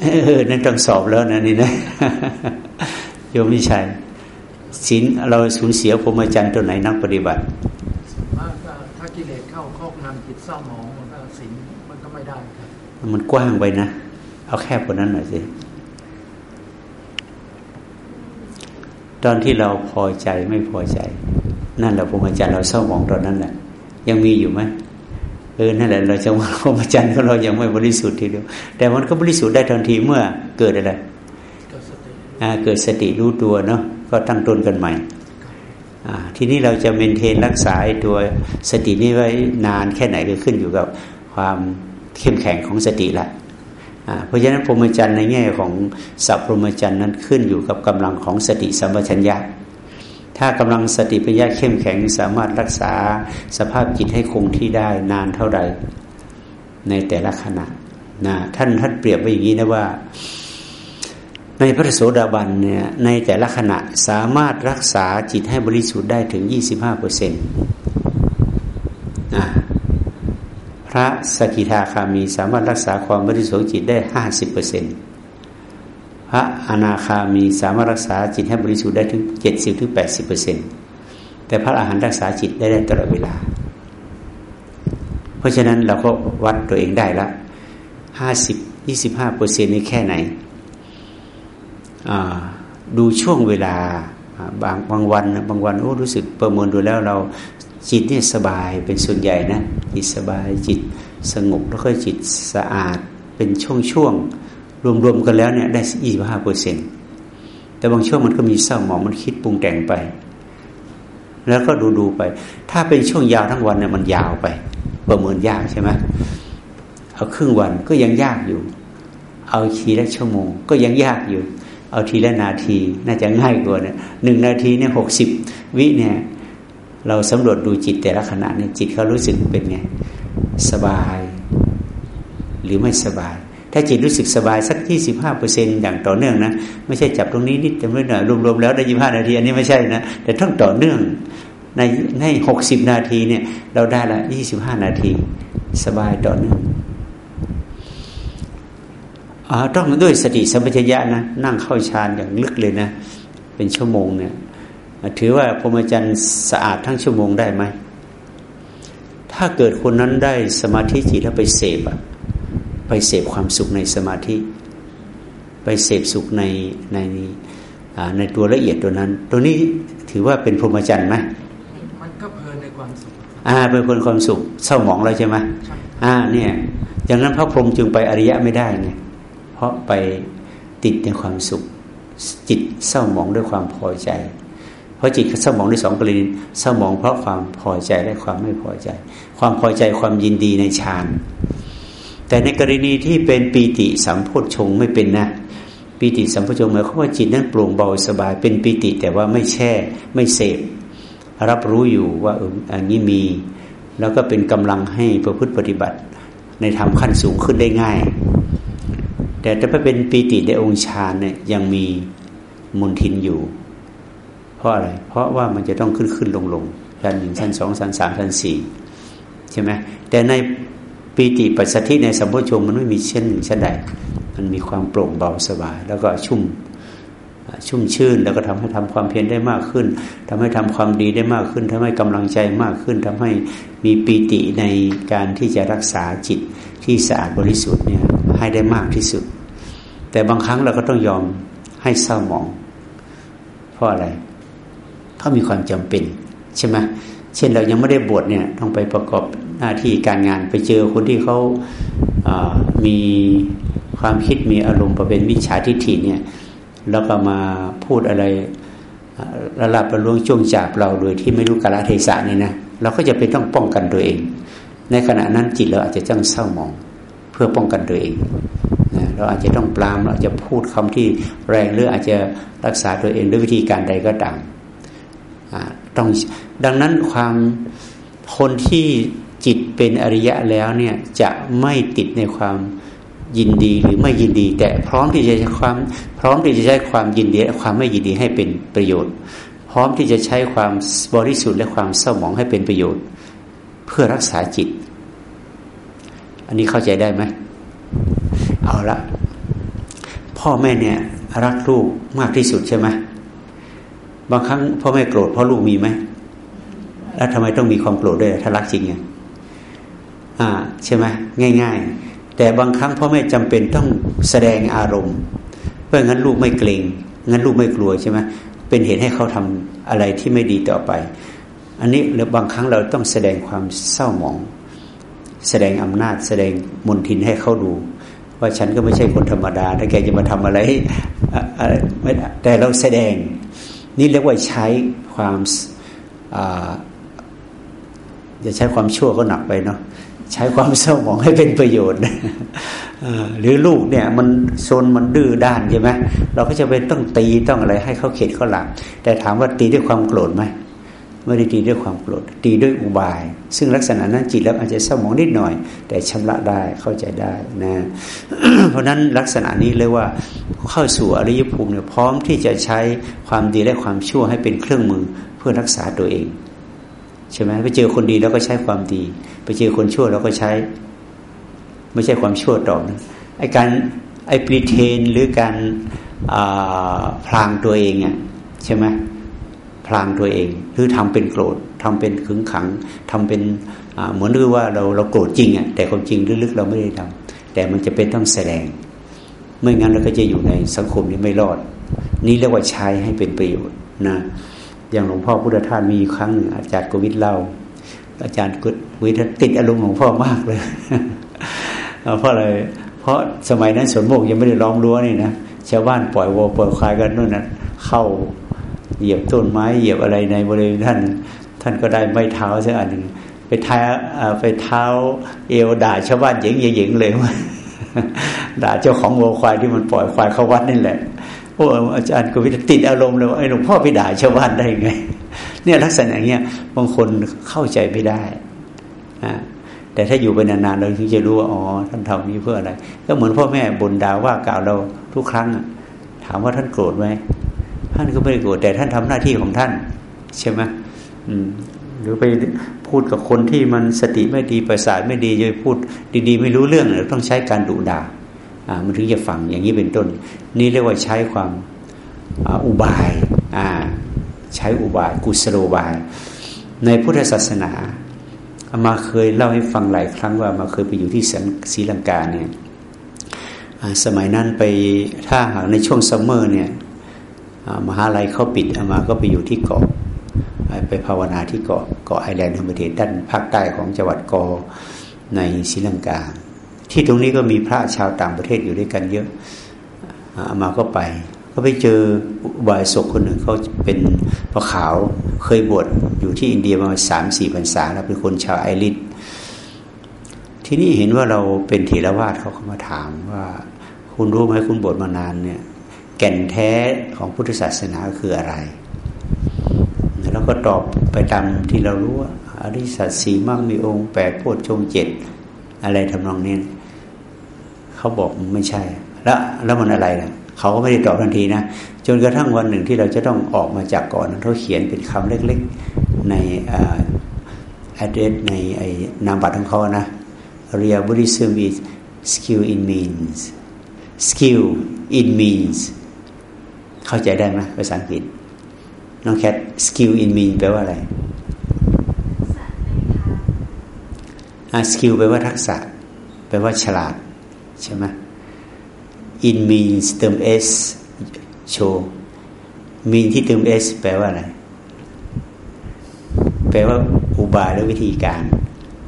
เออนั่นต้องสอบแล้วนะนี่นะ โยมวิชัยศีลเราสูญเสียพรหมจรรย์ตัวไหนนักปฏิบัติถ้ากิเลสเข้าครอบงำจิตเศร้าหมองมันก็ศีลมันก็ไม่ได้ครับมันกว้างไปนะ เอาแค่คนนั้นหน่อยสิตอนที่เราพอใจไม่พอใจ นั่นแหละพรหมจรรย์เราเศร้าหมองตอนนั้นแหละยังมีอยู่ไหมเออนั่นแหละเราจะว่าพรหมจรรย์ของเรายังไม่บริสุทธิ์ทีเดียวแต่มันก็บริสุทธิ์ได้ทันทีเมื่อเกิดอะไร เกิดสติรู้ตัวเนาะก็ตั้งต้นกันใหม่ทีนี้เราจะเมนเทนรักษาตัวสตินี้ไว้นานแค่ไหนก็ขึ้นอยู่กับความเข้มแข็งของสติละเพราะฉะนั้นพรหมจรรย์ในแง่ของสัพพรหมจรรย์นั้นขึ้นอยู่กับกำลังของสติสัมปชัญญะ ถ้ากำลังสติปัญญาเข้มแข็งสามารถรักษาสภาพจิตให้คงที่ได้นานเท่าใดในแต่ละขณะนะท่านท่านเปรียบไว้อย่างนี้นะว่า ในพระโสดาบันเนี่ยในแต่ละขณะสามารถรักษาจิตให้บริสุทธิ์ได้ถึงยี่สิบห้าเปอร์เซ็นต์พระสกิทาคามีสามารถรักษาความบริสุทธิ์จิตได้ห้าสิบเปอร์เซ็นต์พระอนาคามีสามารถรักษาจิตให้บริสุทธิ์ได้ถึงเจ็ดสิบถึงแปดสิบเปอร์เซ็นแต่พระอาหารรักษาจิตได้ได้ตลอดเวลา เพราะฉะนั้นเราก็วัดตัวเองได้ละห้าสิบยี่สิบห้าเปอร์เซ็นต์นี่แค่ไหน ดูช่วงเวลาบางบางวันบางวันโอ้รู้สึกประเมินดูแล้วเราจิตนี่สบายเป็นส่วนใหญ่นะจิตสบายจิตสงบแล้วก็จิตสะอาดเป็นช่วงๆรวมๆกันแล้วเนี่ยได้ยี่สิบห้าเปอร์เซ็นแต่บางช่วงมันก็มีเศร้าหมองมันคิดปรุงแต่งไป แล้วก็ดูดูไป ถ้าเป็นช่วงยาวทั้งวันเนี่ยมันยาวไป ประเมินยากใช่ไหมเอาครึ่งวันก็ยังยากอยู่ เอาทีละชั่วโมงก็ยังยากอยู่ เอาทีละนาที น่าจะง่ายกว่าเนี่ยหนึ่งนาทีเนี่ยหกสิบวิเนี่ยเราสำรวจดูจิตแต่ละขณะเนี่ยจิตเขารู้สึกเป็นไงสบาย หรือไม่สบาย ถ้าจิตรู้สึกสบายสักที่สิบห้าเปอร์เซ็นอย่างต่อเนื่องนะไม่ใช่จับตรงนี้นิดจำไว้หน่อยรวมๆแล้วได้ยี่ห้านาทีอันนี้ไม่ใช่นะแต่ต้องต่อเนื่องในในหกสิบนาทีเนี่ยเราได้ละยี่สิบห้านาที สบายต่อเนื่อง ต้องด้วยสติสัมปชัญญะนะนั่งเข้าฌานอย่างลึกเลยนะ เป็นชั่วโมงเนี่ยถือว่าพรหมจรรย์สะอาดทั้งชั่วโมงได้ไหม ถ้าเกิดคนนั้นได้สมาธิจิตแล้วไปเสพอะไปเสพความสุขในสมาธิ ไปเสพสุขในในในตัวละเอียดตัวนั้น ตัวนี้ถือว่าเป็นพรหมจรรย์ไหมมันก็เพลินในความสุข อ่าเป็นเพลินความสุขเศร้าหมองแล้วใช่ไหมอ่าเนี่ยอย่างนั้นพระพรหมจึงไปอริยะไม่ได้ไง เพราะไปติดในความสุข จิตเศร้าหมองด้วยความพอใจ เพราะจิตเศร้าหมองด้วยสองกรณีเศร้าหมองเพราะความพอใจและความไม่พอใจ ความพอใจความยินดีในฌานแต่ในกรณีที่เป็นปีติสัมโพชงไม่เป็นนะปีติสัมโพชงหมายความว่าจิตนั้นโปร่งเบาสบาย เป็นปีติแต่ว่าไม่แช่ไม่เสพรับรู้อยู่ว่าอันนี้มี แล้วก็เป็นกำลังให้ประพฤติปฏิบัติ ในธรรมขั้นสูงขึ้นได้ง่าย แต่ถ้าเป็นปีติในองค์ฌานเนี่ยยังมีมุนทินอยู่ เพราะอะไร เพราะว่ามันจะต้องขึ้นขึ้นลงลงชั้นหนึ่งชั้นสองชั้นสามชั้นสี่ใช่ไหมแต่ในปีติปัสสธิในสัมโพชงมันไม่มีเช่นหนึ่งเช่นใด มันมีความโปร่งเบาสบาย แล้วก็ชุ่มชุ่มชื่น แล้วก็ทำให้ทำความเพียรได้มากขึ้นทำให้ทำความดีได้มากขึ้นทำให้กำลังใจมากขึ้นทำให้มีปีติในการที่จะรักษาจิตที่สะอาดบริสุทธิ์เนี่ยให้ได้มากที่สุด แต่บางครั้งเราก็ต้องยอมให้เศร้าหมอง เพราะอะไรเขามีความจำเป็นใช่ไหมเช่นเรายังไม่ได้บวชเนี่ยต้องไปประกอบหน้าที่การงานไปเจอคนที่เขาามีความคิดมีอารมณ์ประเป็นวิชาทิฏฐิเนี่ยแล้วก็มาพูดอะไรระลับระลวงช่วงจับเราโดยที่ไม่รู้กาลเทศะนี่นะเราก็จะเป็นต้องป้องกันตัวเอง ในขณะนั้นจิตเราอาจจะจ้องเศร้าหมอง เพื่อป้องกันตัวเองนะเราอาจจะต้องปรามเราจะพูดคำที่แรงหรืออาจจะรักษาตัวเองด้วยวิธีการใดก็ตามต้องดังนั้นความคนที่จิตเป็นอริยะแล้วเนี่ยจะไม่ติดในความยินดีหรือไม่ยินดี แต่พร้อมที่จะใช้ความพร้อมที่จะใช้ความยินดีและความไม่ยินดีให้เป็นประโยชน์ พร้อมที่จะใช้ความบริสุทธิ์และความเศร้าหมองให้เป็นประโยชน์ เพื่อรักษาจิต อันนี้เข้าใจได้ไหม เอาละ พ่อแม่เนี่ยรักลูกมากที่สุดใช่ไหมบางครั้งพ่อแม่โกรธเพราะลูกมีไหมแล้วทำไมต้องมีความโกรธด้วยถ้ารักจริงไงอ่า ใช่ไหมง่าย ๆ แต่บางครั้งพ่อแม่จำเป็นต้องแสดงอารมณ์เพื่องั้นลูกไม่เกรงงั้นลูกไม่กลัวใช่ไหมเป็นเหตุให้เขาทำอะไรที่ไม่ดีต่อไป อันนี้หรือบางครั้งเราต้องแสดงความเศร้าหมอง แสดงอำนาจ แสดงมนทินให้เขาดู ว่าฉันก็ไม่ใช่คนธรรมดา ถ้าแกจะมาทำอะไรไม่แต่เราแสดง นี่เรียกว่าใช้ความจะใช้ความชั่วก็หนักไปเนาะใช้ความเศร้าหมองให้เป็นประโยชน์หรือลูกเนี่ยมันโซนมันดื้อด้านใช่ไหมเราก็จะไปต้องตีต้องอะไรให้เขาเข็ดเขาหลับแต่ถามว่าตีด้วยความโกรธไหม ไม่ได้ตีด้วยความโกรธตีด้วยอุบาย ซึ่งลักษณะนั้นจิตแล้วอาจจะเศร้าหมองนิดหน่อย แต่ชำระได้เข้าใจได้นะ เพราะนั้นลักษณะนี้เลยกว่าเข้าสู่อริยภูมิเนี่ยพร้อมที่จะใช้ความดีและความชั่วให้เป็นเครื่องมือเพื่อรักษาตัวเองใช่ไหมไปเจอคนดีแล้วก็ใช้ความดี ไปเจอคนชั่วแล้วก็ใช้ ไม่ใช่ความชั่วต่อนะไอการไอปรีเทนหรือการพลางตัวเองอะใช่ไหม พลางตัวเองหรือทำเป็นโกรธทำเป็นขึงขังทำเป็นเหมือนรือว่าเราเราโกรธจริงอะแต่ความจริงลึกๆเราไม่ได้ทำแต่มันจะเป็นต้องแสดง ไม่งั้นเราก็จะอยู่ในสังคมนี้ไม่รอด นี่เรียกว่าใช้ให้เป็นประโยชน์นะอย่างหลวงพ่อพุทธทาสมีครั้งหนึ่งอาจารย์กวิทเล่า อาจารย์กวิทติดอารมณ์ของพ่อมากเลยเพราะอะไรเพราะสมัยนั้นสวนโมกยังไม่ได้ล้อมรั้วนี่นะชาวบ้านปล่อยวัวปล่อยควายกันนู่นนะเข้า เหยียบต้นไม้เหยียบอะไรในบริเวณท่าน ท่านก็ได้ไม้เท้าสักอันหนึ่งไปเท้าไปเท้าเอวด่าชาวบ้านหยิงหยิงเลยด่าเจ้าของวัวควายที่มันปล่อยควายเข้าวัดนี่แหละโอ้อาจารย์ก็วิติดอารมณ์เลยว่าไอ้หลวงพ่อไปด่าชาวบ้านได้ไง เนี่ยลักษณะอย่างเงี้ยบางคนเข้าใจไม่ได้อ่าแต่ถ้าอยู่ไปนานๆเราถึงจะรู้ว่าอ๋อท่านทำนี้เพื่ออะไร ก็เหมือนพ่อแม่บ่นด่าว่ากล่าวเราทุกครั้งถามว่าท่านโกรธไหม ท่านก็ไม่ได้โกรธแต่ท่านทำหน้าที่ของท่าน ใช่ไหมหรือไปพูดกับคนที่มันสติไม่ดีประสาทไม่ดีจะพูดดีๆ ไม่รู้เรื่องเราต้องใช้การดุด่าอ่ามันถึงจะฟังอย่างนี้เป็นต้น นี่เรียกว่าใช้ความอุบายาใช้อุบาย กุศโลบาย ในพุทธศาสนามาเคยเล่าให้ฟังหลายครั้งว่ามาเคยไปอยู่ที่ศรีลังกาเนี่ยสมัยนั้นไปถ้าหากในช่วงซัมเมอร์เนี่ย มหาลัยเขาปิดอามาก็ไปอยู่ที่เกาะไปภาวนาที่เกาะเกาะไอแลนด์ธรรมเทศด้านภาคใต้ของจังหวัดกอในศรีลังกา ที่ตรงนี้ก็มีพระชาวต่างประเทศอยู่ด้วยกันเยอะอามาก็ไป ก็ไปเจอบายศกคนหนึ่งเขาเป็นพระขาวเคยบวชอยู่ที่อินเดียมาสามสี่พรรษาแล้วเป็นคนชาวไอริสที่นี่เห็นว่าเราเป็นเถรวาทเขาเข้ามาถามว่า คุณรู้ไหมคุณบวชมานานเนี่ย ก่นแท้ของพุทธศาสนาคืออะไรแล้วก็ตอบไปตามที่เรารู้ว่าอริสัตสีมั่งมีองค์แปดโพชฌงเจ็ดอะไรทำนองนี้เขาบอกไม่ใช่ แล้วแล้วมันอะไรล่ะเขาก็ไม่ได้ตอบทันทีนะจนกระทั่งวันหนึ่งที่เราจะต้องออกมาจากก่อนเขาเขียนเป็นคำเล็กๆในแอดเดรสในไอ้นามบัตรของเขานะ Arya Buddhism is skill in means skill in means เข้าใจได้ไหมภาษาอังกฤษ น้องแคท skill in means แปลว่าอะไรอ่า skill แปลว่าทักษะ แปลว่าฉลาด ใช่ไหม in means เติม s โชว์ mean ที่เติม s แปลว่าอะไร แปลว่าอุบายและวิธีการ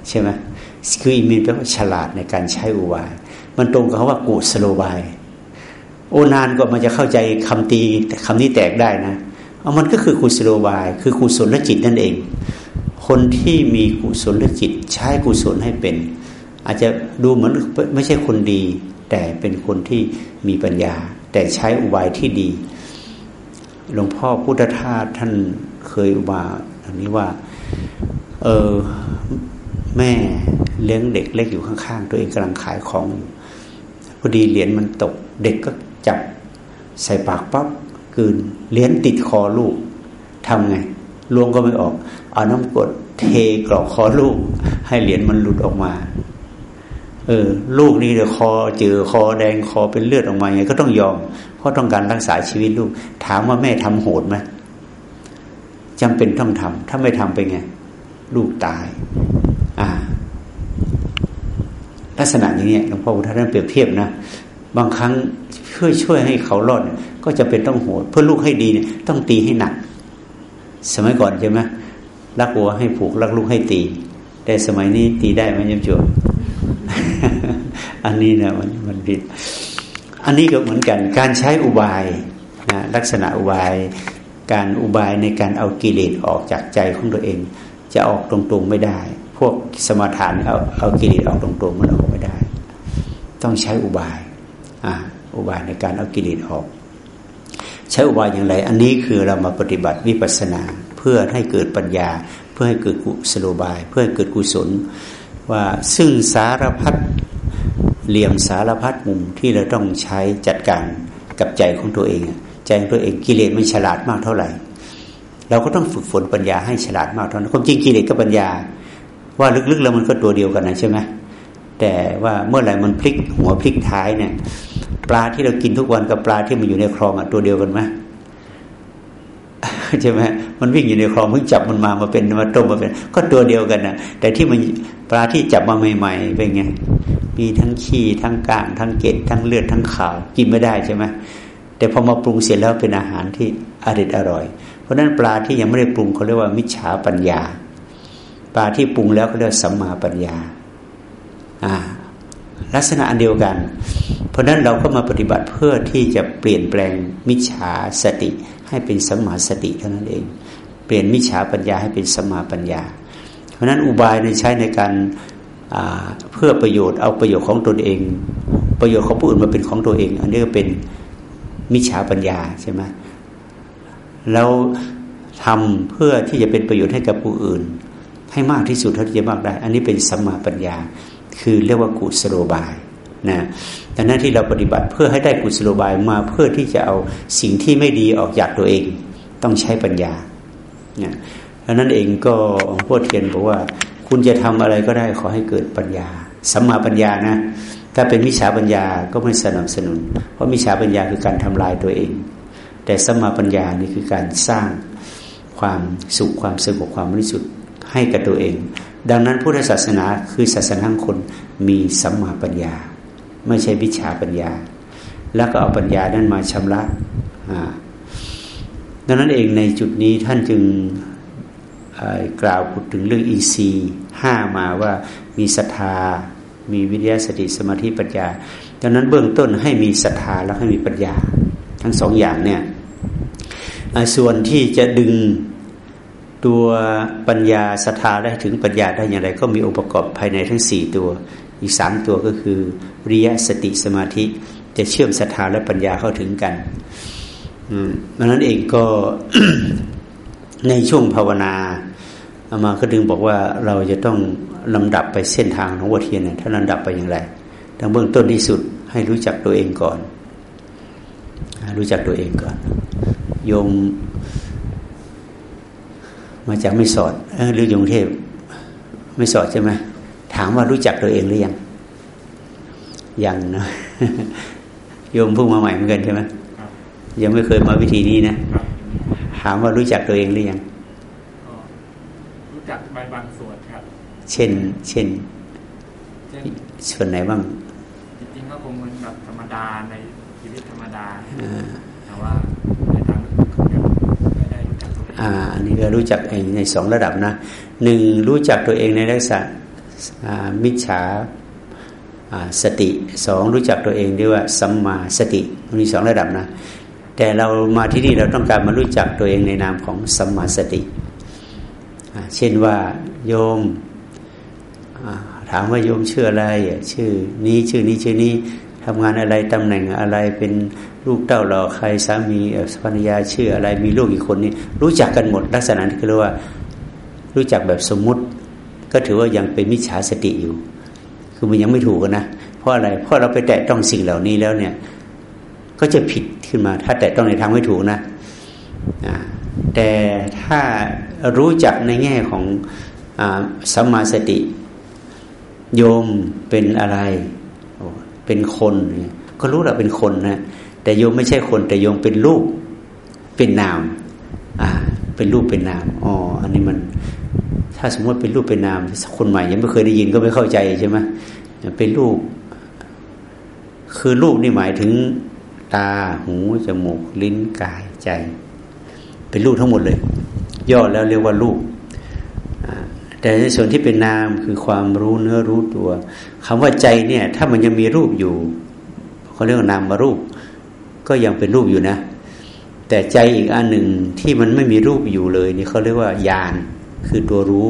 ใช่ไหม skill in means แปลว่าฉลาดในการใช้อุบาย มันตรงกับคำว่ากุศโลบาย โอนานก็มันจะเข้าใจคำตีคำนี้แตกได้นะเอามันก็คือกุศโลบาย คือกุศลจิตนั่นเอง คนที่มีกุศลจิตใช้กุศลให้เป็น อาจจะดูเหมือนไม่ใช่คนดี แต่เป็นคนที่มีปัญญา แต่ใช้อุบายที่ดีหลวงพ่อพุทธทาสท่านเคยอุบาอันนี้ว่า เออแม่เลี้ยงเด็กเล็กอยู่ข้างๆ ตัวเองกำลังขายของอยู่พอดีเหรียญมันตก เด็กก็ จับใส่ปากปั๊บกืนเหรียญติดคอลูกทำไงลวงก็ไม่ออก เอาน้ำกดเทกรอกคอลูก ให้เหรียญมันหลุดออกมา เออ ลูกนี่เดี๋ยวคอเจอคอแดงคอเป็นเลือดออกมาไงก็ต้องยอม เพราะต้องการรักษาชีวิตลูก ถามว่าแม่ทำโหดไหมจำเป็นต้องทำถ้าไม่ทำไปไง ลูกตาย อ่า ลักษณะนี้เนี่ยหลวงพ่อพุทธท่านเปรียบเทียบนะ บางครั้งช่วยช่วยให้เขารอดก็จะเป็นต้องโหด เพื่อลูกให้ดีเนี่ยต้องตีให้หนัก สมัยก่อนใช่ไหมรักวัวให้ผูกรักลูกให้ตี แต่สมัยนี้ตีได้ไหมยมโจอันนี้นะมันมันผิด อันนี้ก็เหมือนกัน การใช้อุบายนะลักษณะอุบาย การอุบายในการเอากิเลสออกจากใจของตัวเอง จะออกตรงๆไม่ได้ พวกสมาทานเอาเอากิเลสออกตรงๆมันออกไม่ได้ ต้องใช้อุบาย อ่าอุบายในการเอากิเลสออก ใช้อุบายอย่างไร อันนี้คือเรามาปฏิบัติวิปัสสนา เพื่อให้เกิดปัญญา เพื่อให้เกิดกุศโลบาย เพื่อให้เกิดกุศล ว่าซึ่งสารพัดเหลี่ยมสารพัดมุมที่เราต้องใช้จัดการกับใจของตัวเองใจของตัวเองกิเลสมันฉลาดมากเท่าไหร่ เราก็ต้องฝึกฝนปัญญาให้ฉลาดมากเท่านั้นความจริงกิเลสกับปัญญา ว่าลึกๆแล้วมันก็ตัวเดียวกันนะใช่ไหม แต่ว่าเมื่อไหร่มันพลิกหัวพลิกท้ายเนี่ย ปลาที่เรากินทุกวันกับปลาที่มันอยู่ในคลองอะตัวเดียวกันไหมใช่ไหมมันวิ่งอยู่ในคลองเพิ่งจับมันมามาเป็นมาต้มมาเป็น ก็ตัวเดียวกันนะแต่ที่มันปลาที่จับมาใหม่ ๆ เป็นไงมีทั้งขี้ทั้งก้างทั้งเกล็ดทั้งเลือดทั้งขาวกินไม่ได้ใช่ไหมแต่พอมาปรุงเสร็จแล้วเป็นอาหารที่อร่อยอร่อย เพราะฉะนั้นปลาที่ยังไม่ได้ปรุงเขาเรียกว่ามิจฉาปัญญา ปลาที่ปรุงแล้วเขาเรียกสัมมาปัญญา ลักษณะอันเดียวกัน เพราะนั้นเราก็มาปฏิบัติเพื่อที่จะเปลี่ยนแปลงมิจฉาสติ ให้เป็นสัมมาสติเท่านั้นเอง เปลี่ยนมิจฉาปัญญาให้เป็นสัมมาปัญญา เพราะนั้นอุบายในใช้ในการเพื่อประโยชน์เอาประโยชน์ของตนเอง ประโยชน์ของผู้อื่นมาเป็นของตัวเอง อันนี้ก็เป็นมิจฉาปัญญาใช่ไหมแล้วทำเพื่อที่จะเป็นประโยชน์ให้กับผู้อื่น ให้มากที่สุดเท่าที่จะมากได้ อันนี้เป็นสัมมาปัญญา คือเรียกว่ากุศโลบายนะดังนั้นที่เราปฏิบัติเพื่อให้ได้กุศโลบายมาเพื่อที่จะเอาสิ่งที่ไม่ดีออกจากตัวเอง ต้องใช้ปัญญานะดังนั้นเองก็พ่อเทียนบอกว่า คุณจะทำอะไรก็ได้ขอให้เกิดปัญญาสัมมาปัญญานะ ถ้าเป็นมิจฉาปัญญาก็ไม่สนับสนุน เพราะมิจฉาปัญญาคือการทำลายตัวเอง แต่สัมมาปัญญานี่คือการสร้างความสุขความสงบความบริสุทธิ์ให้กับตัวเอง ดังนั้นพุทธศาสนาคือศาสนาคนมีสัมมาปัญญา ไม่ใช่วิชาปัญญา แล้วก็เอาปัญญานั้นมาชำระดังนั้นเองในจุดนี้ท่านจึงกล่าวพูดถึงเรื่องอีซีห้ามาว่ามีศรัทธา มีวิทยาสติสมาธิปัญญา ดังนั้นเบื้องต้นให้มีศรัทธาแล้วให้มีปัญญา ทั้งสองอย่างเนี่ยส่วนที่จะดึง ตัวปัญญาศรัทธาได้ถึงปัญญาได้อย่างไร ก็มีองค์ประกอบภายในทั้งสี่ตัว อีกสามตัวก็คือริยสติสมาธิจะเชื่อมศรัทธาและปัญญาเข้าถึงกันดังนั้นเองก็ในช่วงภาวนาอามาก็ดึงบอกว่าเราจะต้องลำดับไปเส้นทางของวัฏเทียนเนี่ยถ้าลำดับไปอย่างไรทั้งเบื้องต้นที่สุดให้รู้จักตัวเองก่อน รู้จักตัวเองก่อน โยม มาจากไม่สอดหรืออยงเทพไม่สอดใช่ไหมถามว่ารู้จักตัวเองหรือยังยังนะโยมพุ่งมาใหม่เหมือนกันใช่ไหมยังไม่เคยมาวิธีนี้นะถามว่ารู้จักตัวเองหรือยังรู้จักใบบางส่วนครับ เช่น เช่น ส่วนไหนบ้างจริงๆก็คงเป็นแบบธรรมดาในชีวิตธรรมดาแต่ว่าในทางไม่ได้ อ่าอันนี้ก็รู้จักเองในสองระดับนะหนึ่งรู้จักตัวเองในลักษณะมิจฉาสติสองรู้จักตัวเองด้วยว่าสัมมาสติมีสองระดับนะแต่เรามาที่นี่เราต้องการมารู้จักตัวเองในนามของสัมมาสติ เช่นว่าโยมถามว่าโยมชื่ออะไรชื่อนี้ชื่อนี้ชื่อนี้ ทำงานอะไรตำแหน่งอะไรเป็นลูกเต้าหล่อใครสามีภรรยาชื่ออะไรมีลูกอีกคนนี้รู้จักกันหมดลักษณะที่เรียกว่า รู้จักแบบสมมุติ ก็ถือว่ายังเป็นมิจฉาสติอยู่ คือมันยังไม่ถูกนะเพราะอะไรเพราะเราไปแตะต้องสิ่งเหล่านี้แล้วเนี่ย ก็จะผิดขึ้นมา ถ้าแตะต้องในทางไม่ถูกนะแต่ถ้ารู้จักในแง่ของสัมมาสติ โยมเป็นอะไร เป็นคน ก็รู้แหละเป็นคนนะแต่โยมไม่ใช่คน แต่โยมเป็นรูปเป็นนาม อ่า เป็นรูปเป็นนามอ๋ออันนี้มัน ถ้าสมมติเป็นรูปเป็นนามคนใหม่ยังไม่เคยได้ยินก็ไม่เข้าใจใช่ไหมเป็นรูป คือรูปนี่หมายถึงตาหูจมูกลิ้นกายใจ เป็นรูปทั้งหมดเลย ย่อแล้วเรียกว่ารูป แต่ในส่วนที่เป็นนามคือความรู้เนื้อรู้ตัวคำว่าใจเนี่ย ถ้ามันยังมีรูปอยู่เขาเรียกว่านามมารูป ก็ยังเป็นรูปอยู่นะ แต่ใจอีกอันหนึ่งที่มันไม่มีรูปอยู่เลย นี่เขาเรียกว่าญาณคือตัวรู้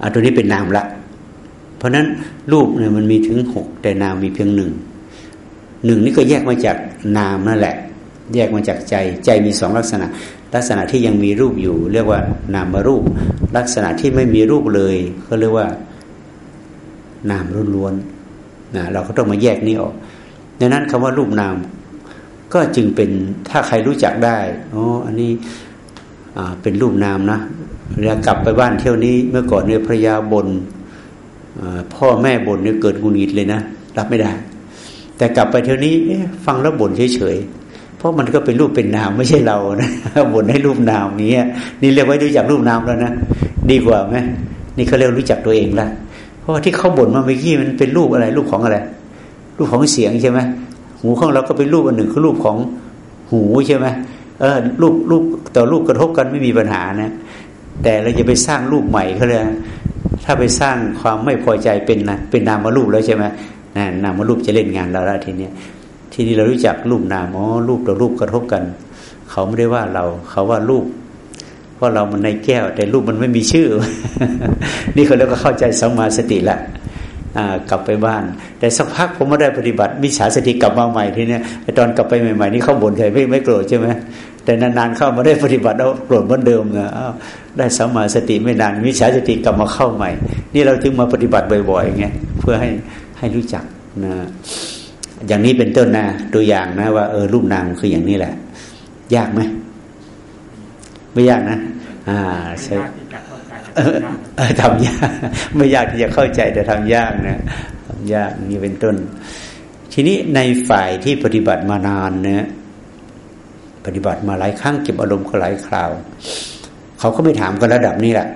อันตัวนี้เป็นนามละ เพราะนั้นรูปเนี่ยมันมีถึงหกแต่นามมีเพียงหนึ่งหนึ่งนี่ก็แยกมาจากนามนั่นแหละ แยกมาจากใจ ใจมีสองลักษณะ ลักษณะที่ยังมีรูปอยู่ เรียกว่านามรูป ลักษณะที่ไม่มีรูปเลยก็เรียกว่านามล้วนๆนะเราก็ต้องมาแยกนี้ออกดังนั้นคำว่ารูปนามก็จึงเป็นถ้าใครรู้จักได้อ๋ออันนี้เป็นรูปนามนะเวลากลับไปบ้านเที่ยวนี้เมื่อก่อนเนี่ยภรยาบนพ่อแม่บ่นเนี่ยเกิดกุนิดเลยนะรับไม่ได้ แต่กลับไปเที่ยวนี้ฟังแล้วบ่นเฉย เพราะมันก็เป็นรูปเป็นนามไม่ใช่เรานะบ่นให้รูปนามนี้นี่เรียกว่ารู้จักรูปนามแล้วนะดีกว่าไหมนี่เขาเรียกรู้จักตัวเองละเพราะว่าที่เขาบ่นมาเมื่อกี้มันเป็นรูปอะไร รูปของอะไร รูปของเสียงใช่ไหมหูของเราก็เป็นรูปอันหนึ่งคือรูปของหูใช่ไหมเออรูปรูปต่อรูปกระทบกันไม่มีปัญหานะแต่เราจะไปสร้างรูปใหม่เขาเลยถ้าไปสร้างความไม่พอใจเป็นนะเป็นนามารูปแล้วใช่ไหมนะนามารูปจะเล่นงานเราแล้วทีเนี้ย ทีนี้เรารู้จักรูปนามอ๋อรูปต่อรูปกระทบกัน เขาไม่ได้ว่าเรา เขาว่ารูปเพราะเรามันในแก้ว แต่รูปมันไม่มีชื่อ นี่เขาเรียกว่าเข้าใจสมาสติละกลับไปบ้าน แต่สักพักผมไม่ได้ปฏิบัติมิจฉาสติกลับมาใหม่ทีนี้ตอนกลับไปใหม่ๆนี่เขาบ่นใครไม่ไม่โกรธใช่ไหมแต่นานๆเข้ามาได้ปฏิบัติแล้วโกรธเหมือนเดิมนะได้สมมาสติไม่นานมิจฉาสติกลับมาเข้าใหม่ นี่เราจึงมาปฏิบัติบ่อยๆไงเพื่อให้ให้รู้จักนะ อย่างนี้เป็นต้นนะตัวอย่างนะ ว่าเออรูปนามคืออย่างนี้แหละ ยากไหมไม่ยากนะ อ่าใช่ทำยาก ไม่ยากที่จะเข้าใจแต่ทำยากนะทำยากนี่เป็นต้น ทีนี้ในฝ่ายที่ปฏิบัติมานานเนี่ยปฏิบัติมาหลายครั้งเก็บอารมณ์ก็หลายคราว เขาก็ไม่ถามกันระดับนี้แหละ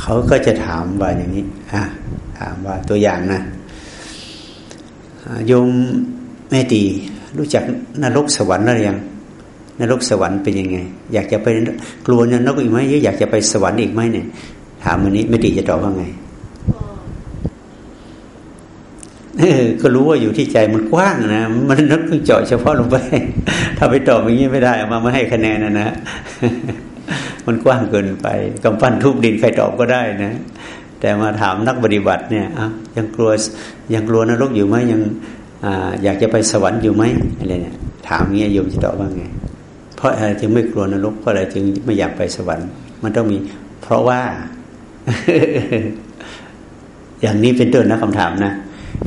เขาก็จะถามว่าอย่างนี้อะถามว่าตัวอย่างนะ โยมแม่ตีรู้จักนรกสวรรค์หรือยังนรกสวรรค์เป็นยังไง อยากจะไปกลัวนรกอีกไหมอยากจะไปสวรรค์อีกไหมเนี่ย ถามวันนี้แม่ตีจะตอบว่าไงก็รู้ว่าอยู่ที่ใจมันกว้างนะมันนึกเจาะเฉพาะลงไป ถ้าไปตอบอย่างนี้ไม่ได้มาไม่ให้คะแนนนะนะมันกว้างเกินไปกำปั้นทุบดินใครตอบก็ได้นะ แต่มาถามนักปฏิบัติเนี่ยอะยังกลัว ยังกลัวนรกอยู่ไหมยังออยากจะไปสวรรค์อยู่ไหมอะไรเนี่ยถามเงี้ยโยมจะตอบว่าไง เพราะอะไรจึงไม่กลัวนรกเพราะอะไรจึงไม่อยากไปสวรรค์ มันต้องมี เพราะว่า อย่างนี้เป็นต้นนะคำถามนะ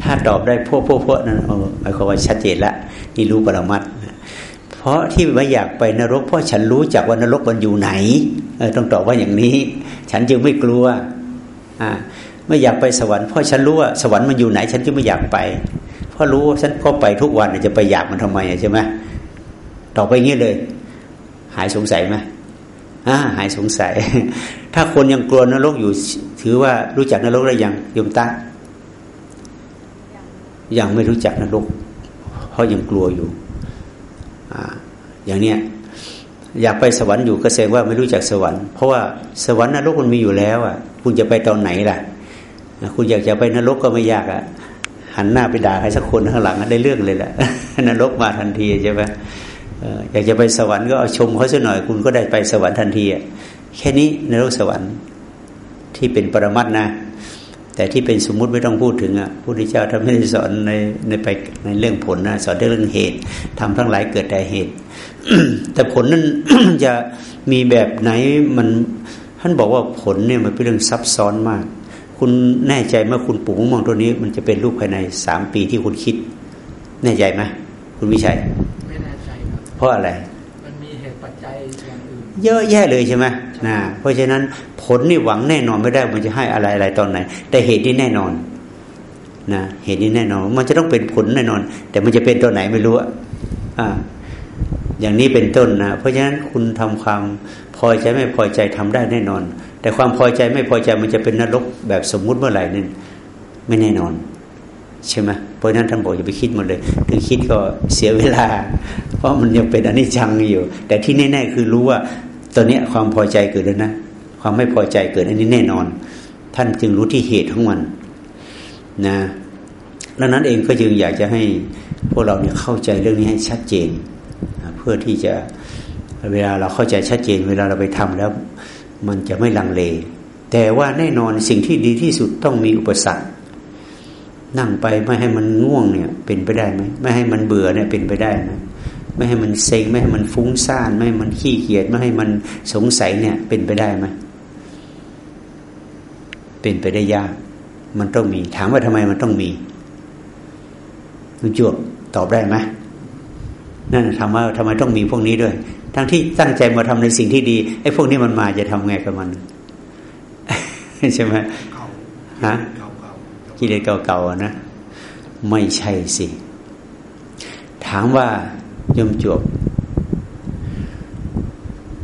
ถ้าตอบได้พวกพวกพวกนั้นหมายความว่าชัดเจนละนี่รู้ปรมัตเพราะที่ไม่อยากไปนรก เพราะฉันรู้จักว่านรกมันอยู่ไหนต้องตอบว่าอย่างนี้ ฉันจึงไม่กลัว อ่า ไม่อยากไปสวรรค์เพราะฉันรู้ว่าสวรรค์มันอยู่ไหน ฉันก็ไม่อยากไป เพราะรู้ว่าฉันก็ไปทุกวันจะไปอยากมันทำไมใช่ไหมต่อไปงี้เลย หายสงสัยไหมอ่าหายสงสัย ถ้าคนยังกลัวนรกอยู่ ถือว่ารู้จักนรกได้ยังยมตายังไม่รู้จักนรก เพราะยังกลัวอยู่อ่อย่างเนี้ยอยากไปสวรรค์อยู่ก็แสดงว่าไม่รู้จักสวรรค์เพราะว่าสวรรค์นรกมันมีอยู่แล้วอะ คุณจะไปตอนไหนล่ะ คุณอยากจะไปนรกก็ไม่ยากอะหันหน้าไปด่าใครสักคนข้างหลังได้เรื่องเลยแหละนรกมาทันทีใช่ไหมอยากจะไปสวรรค์ก็เอาชมเขาสักหน่อยคุณก็ได้ไปสวรรค์ทันทีอะแค่นี้นรกสวรรค์ที่เป็นปรมัตนะ แต่ที่เป็นสมมุติไม่ต้องพูดถึงอะพระพุทธเจ้าท่านไม่ได้สอนในในไปในเรื่องผลนะสอนเรื่องเหตุทำทั้งหลายเกิดแต่เหตุ แต่ผลนั้นจะมีแบบไหนมันท่านบอกว่าผลเนี่ยมันเป็นเรื่องซับซ้อนมาก คุณแน่ใจเมื่อคุณปลูกมะม่วงตัวนี้ มันจะเป็นลูกภายในสามปีที่คุณคิด แน่ใจไหมคุณวิชัยไม่แน่ใจครับเพราะอะไร มันมีเหตุปัจจัยอย่างอื่นเยอะแยะเลยใช่ไหมนะเพราะฉะนั้นผลนี่หวังแน่นอนไม่ได้มันจะให้อะไรอะไรตอนไหน แต่เหตุนี่แน่นอนนะเหตุนี้แน่นอน มันจะต้องเป็นผลแน่นอน แต่มันจะเป็นตัวไหนไม่รู้อ่าอย่างนี้เป็นต้นนะเพราะฉะนั้นคุณทำความพอใจไม่พอใจทำได้แน่นอน แต่ความพอใจไม่พอใจมันจะเป็นนรกแบบสมมุติเมื่อไหร่นั่นไม่แน่นอน ใช่ไหมเพราะนั้นท่านบอกอย่าไปคิดหมดเลย ถึงคิดก็เสียเวลา เพราะมันยังเป็นอนิจจังอยู่ แต่ที่แน่ๆคือรู้ว่าตอนนี้ความพอใจเกิดแล้วนะความไม่พอใจเกิดอันนี้แน่นอน ท่านจึงรู้ที่เหตุของมันนะดังนั้นเองก็จึงอยากจะให้พวกเราเนี่ยเข้าใจเรื่องนี้ให้ชัดเจน เพื่อที่จะเวลาเราเข้าใจชัดเจน เวลาเราไปทำแล้ว มันจะไม่ลังเล แต่ว่าแน่นอนสิ่งที่ดีที่สุดต้องมีอุปสรรค นั่งไปไม่ให้มันง่วงเนี่ย เป็นไปได้ไหมไม่ให้มันเบื่อเนี่ยเป็นไปได้ไหมไม่ให้มันเซ็งไม่ให้มันฟุ้งซ่าน ไม่ให้มันขี้เกียจไม่ให้มันสงสัยเนี่ย เป็นไปได้ไหมเป็นไปได้ยาก มันต้องมี ถามว่าทำไมมันต้องมีคุณจวบตอบได้ไหมนั่นทำว่าทำไมต้องมีพวกนี้ด้วย ทั้งที่ตั้งใจมาทำในสิ่งที่ดีไอ้พวกนี้มันมาจะทำไงกับมันใช่ไหมฮะกิเลสเก่าๆนะไม่ใช่สิ ถามว่ายมจวบ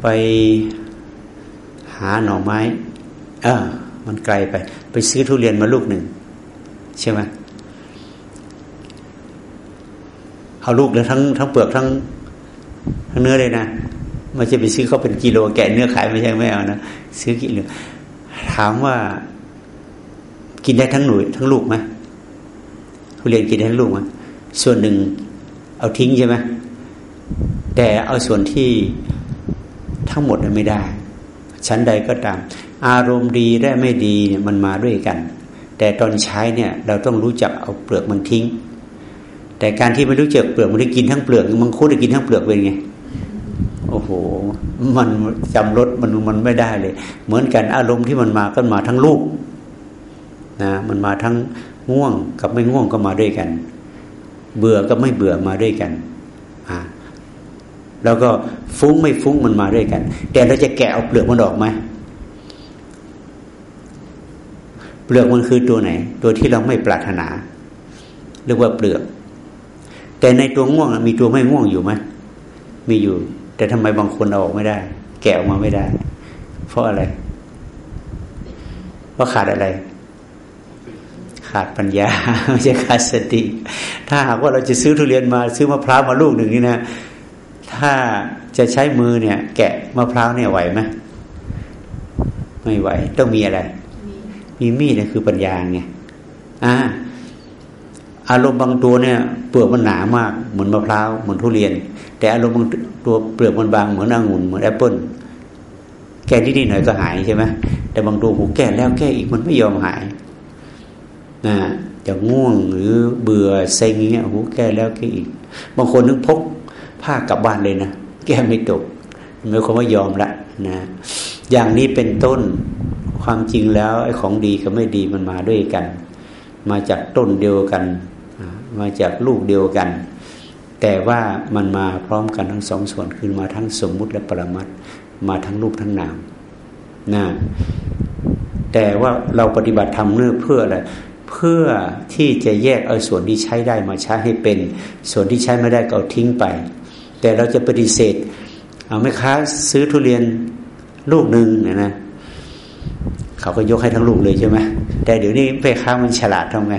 ไปหาหน่อไม้ เออ มันไกลไป ไปซื้อทุเรียนมาลูกหนึ่ง ใช่ไหมเอาลูกแล้วทั้งทั้งเปลือกทั้ง ทั้งเนื้อเลยนะมันจะไปซื้อเขาเป็นกิโลแกะเนื้อขายไม่ใช่ไม่เอานะซื้อกิโลถามว่า กินได้ทั้งหนุ่ยทั้งลูกไหมทุเรียนกินได้ทั้งลูกไหมส่วนหนึ่งเอาทิ้งใช่ไหมแต่เอาส่วนที่ทั้งหมดไม่ได้ ชั้นใดก็ตาม อารมณ์ดีและไม่ดีเนี่ยมันมาด้วยกัน แต่ตอนใช้เนี่ย เราต้องรู้จักเอาเปลือกมันทิ้ง แต่การที่ไม่รู้จักเปลือกมันได้กินทั้งเปลือกมังคุดได้กินทั้งเปลือกเป็นไงโอ้โห มันจำรสมันมันไม่ได้เลย เหมือนกันอารมณ์ที่มันมาก็มาทั้งลูกนะมันมาทั้งง่วงกับไม่ง่วงก็มาด้วยกัน เบื่อก็ไม่เบื่อมาด้วยกันอ่าแล้วก็ฟุ้งไม่ฟุ้งมันมาด้วยกัน แต่เราจะแกะเอาเปลือกมันออกไหมเปลือกมันคือตัวไหน ตัวที่เราไม่ปรารถนา เรียกว่าเปลือก แต่ในตัวง่วงมีตัวไม่ง่วงอยู่ไหมมีอยู่ แต่ทำไมบางคนเอาออกไม่ได้ แกะออกมาไม่ได้ เพราะอะไรเพราะขาดอะไร ขาดปัญญาไม่ใช่ขาดสติ ถ้าหากว่าเราจะซื้อทุเรียนมาซื้อมะพร้าวมาลูกหนึ่งนี่นะถ้าจะใช้มือเนี่ย แกะมะพร้าวเนี่ยไหวไหมไม่ไหว ต้องมีอะไร มีมีดนี่คือปัญญาไงอ่า อารมณ์บางตัวเนี่ยเปลือกมันหนามากเหมือนมะพร้าวเหมือนทุเรียน แต่อารมณ์บางตัวเปลือกมันบางเหมือนองุ่นเหมือนแอปเปิ้ลแก้นิดๆหน่อยก็หายใช่ไหมแต่บางตัวหูแก้แล้วแก้อีกมันไม่ยอมหายนะจะง่วงหรือเบื่อเซ็งเงี้ยหูแก้แล้วแก้อีก บางคนนึกพกผ้ากลับบ้านเลยนะแก้ไม่ตกไม่ความว่ายอมละนะ อย่างนี้เป็นต้นความจริงแล้วไอ้ของดีกับไม่ดีมันมาด้วยกัน มาจากต้นเดียวกัน มาจากลูกเดียวกัน แต่ว่ามันมาพร้อมกันทั้งสองส่วนคือมาทั้งสมมุติและปรมัตมาทั้งรูปทั้งนามนะแต่ว่าเราปฏิบัติธรรมเนื่อเพื่ออะไรเพื่อที่จะแยกเอาส่วนที่ใช้ได้มาใช้ให้เป็น ส่วนที่ใช้ไม่ได้ก็เอาทิ้งไป แต่เราจะปฏิเสธ เอาไมค้าซื้อทุเรียนลูกหนึ่งนะนะเขาก็ยกให้ทั้งลูกเลยใช่ไหมแต่เดี๋ยวนี้แม่ค้ามันฉลาดทำไง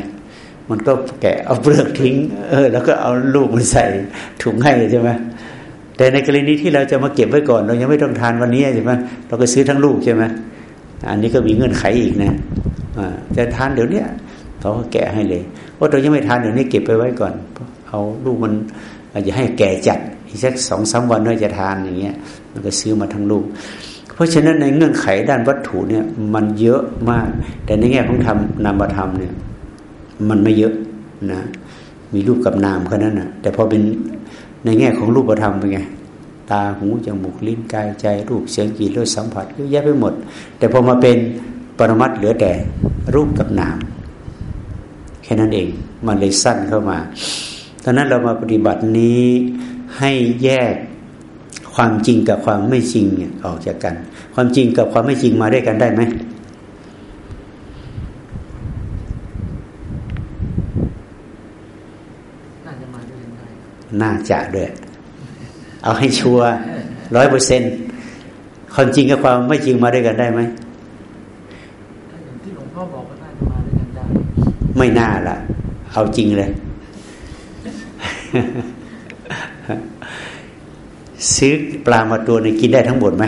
มันก็แกะเอาเปลือกทิ้ง เออ แล้วก็เอาลูกมันใส่ถุงให้ใช่ไหมแต่ในกรณีที่เราจะมาเก็บไว้ก่อน เรายังไม่ต้องทานวันนี้ใช่ไหมเราก็ซื้อทั้งลูกใช่ไหมอันนี้ก็มีเงื่อนไขอีกนะจะทานเดี๋ยวนี้เขาก็แกะให้เลยว่าเรายังไม่ทานเดี๋ยวนี้เก็บไปไว้ก่อน เอาลูกมันอาจจะให้แก่จัดอีกสักสองสาวันเราจะทานอย่างเงี้ย มันก็ซื้อมาทั้งลูก เพราะฉะนั้นในเงื่อนไขด้านวัตถุเนี่ยมันเยอะมาก แต่ในแง่ของธรรมนามธรรมเนี่ย มันไม่เยอะนะมีรูปกับนามแค่นั้นนะแต่พอเป็นในแง่ของรูปธรรมเป็นไงตาหูจมูกลิ้นกายใจรูปเสียงกลิ่นรสสัมผัสเยอะแยะไปหมด แต่พอมาเป็นปรมัตเหลือแต่รูปกับนาม แค่นั้นเองมันเลยสั้นเข้ามาตอนนั้นเรามาปฏิบัตินี้ให้แยกความจริงกับความไม่จริงเนี่ยออกจากกัน ความจริงกับความไม่จริงมาด้วยกันได้ไหมน่าจะมาด้วยกันได้ น่าจะด้วย เอาให้ชัวร้อยเปอร์เซ็นความจริงกับความไม่จริงมาด้วยกันได้ไหมถ้าอย่างที่หลวงพ่อบอกก็น่าจะมาด้วยกันได้ ไม่น่าละเอาจริงเลย ซื้อปลามาตัวนึงกินได้ทั้งหมดไหม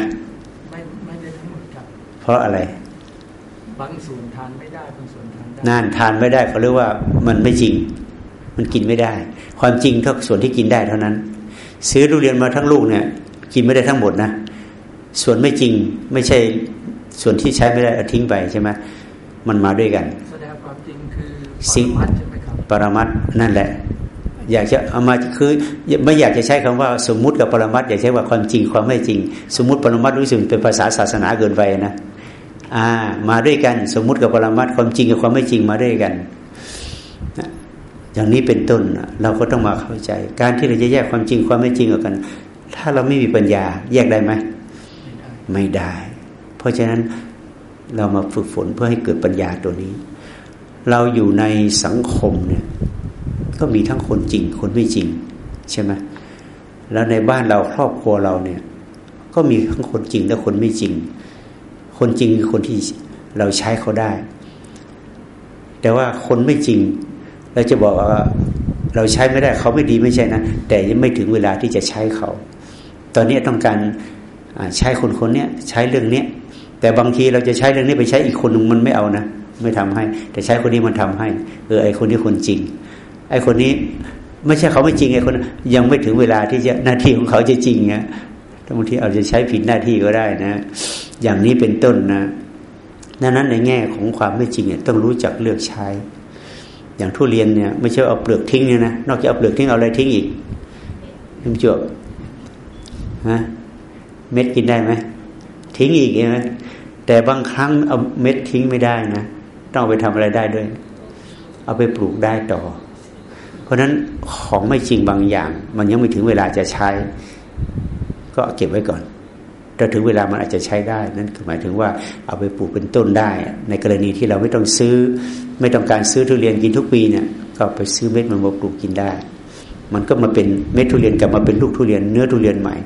ไม่ไม่ได้ทั้งหมดครับ เพราะอะไรบางส่วนทานไม่ได้บางส่วนทานได้นานทานไม่ได้เขาเรียกว่ามันไม่จริง มันกินไม่ได้ ความจริงเท่าส่วนที่กินได้เท่านั้น ซื้อทุเรียนมาทั้งลูกเนี่ย กินไม่ได้ทั้งหมดนะส่วนไม่จริงไม่ใช่ส่วนที่ใช้ไม่ได้เอาทิ้งไปใช่ไหมมันมาด้วยกันแสดงความจริงคือสิ่งปรมัตถ์ใช่ไหมครับปรมัตถ์นั่นแหละ อยากจะเอามาคือไม่อยากจะใช้คำว่าสมมุติกับปรมัตถ์อยากใช้ว่าความจริงความไม่จริง สมมุติปรมัตถ์รู้สึกเป็นภาษาศาสนาเกินไปนะอ่า มาด้วยกัน สมมุติกับปรมัตถ์ความจริงกับความไม่จริงมาด้วยกัน อย่างนี้เป็นต้นเราก็ต้องมาเข้าใจ การที่เราจะแยกความจริงความไม่จริงออกกัน ถ้าเราไม่มีปัญญา แยกได้ไหมไม่ได้ไม่ได้ เพราะฉะนั้นเรามาฝึกฝนเพื่อให้เกิดปัญญาตัวนี้ เราอยู่ในสังคมเนี่ย ก็มีทั้งคนจริง คนไม่จริง ใช่ไหมแล้วในบ้านเราครอบครัวเราเนี่ย ก็มีทั้งคนจริงและคนไม่จริง คนจริงคือคนที่เราใช้เขาได้ แต่ว่าคนไม่จริง เราจะบอกว่าเราใช้ไม่ได้เขาไม่ดีไม่ใช่นะแต่ยังไม่ถึงเวลาที่จะใช้เขา ตอนนี้ต้องการใช้คนคนนี้ใช้เรื่องเนี้ยแต่บางทีเราจะใช้เรื่องนี้ไปใช้อีกคนหนึ่งมันไม่เอานะไม่ทำให้ แต่ใช้คนนี้มันทำให้ เออไอคนนี้คนจริง ไอคนนี้ไม่ใช่เขาไม่จริงไอคนยังไม่ถึงเวลาที่จะหน้าที่ของเขาจะจริงเงี้ยบางทีอาจจะใช้ผิดหน้าที่ก็ได้นะ อย่างนี้เป็นต้นนะดังนั้นในแง่ของความไม่จริงเนี่ยต้องรู้จักเลือกใช้ อย่างทุเรียนเนี่ยไม่ใช่เอาเปลือกทิ้งเนี่ยนะนอกจากเอาเปลือกทิ้งเอาอะไรทิ้งอีกน้ำจวบฮะเม็ดกินได้ไหมทิ้งอีกใช่ไหมแต่บางครั้งเอาเม็ดทิ้งไม่ได้นะต้องเอาไปทำอะไรได้ด้วย เอาไปปลูกได้ต่อ เพราะฉะนั้นของไม่จริงบางอย่าง มันยังไม่ถึงเวลาจะใช้ ก็เก็บไว้ก่อน แต่ถึงเวลามันอาจจะใช้ได้ นั่นคือหมายถึงว่าเอาไปปลูกเป็นต้นได้ ในกรณีที่เราไม่ต้องซื้อ ไม่ต้องการซื้อทุเรียนกินทุกปีเนี่ยก็ไปซื้อเม็ดมันมาปลูกกินได้ มันก็มาเป็นเม็ดทุเรียนกลับมาเป็นลูกทุเรียนเนื้อทุเรียนใหม่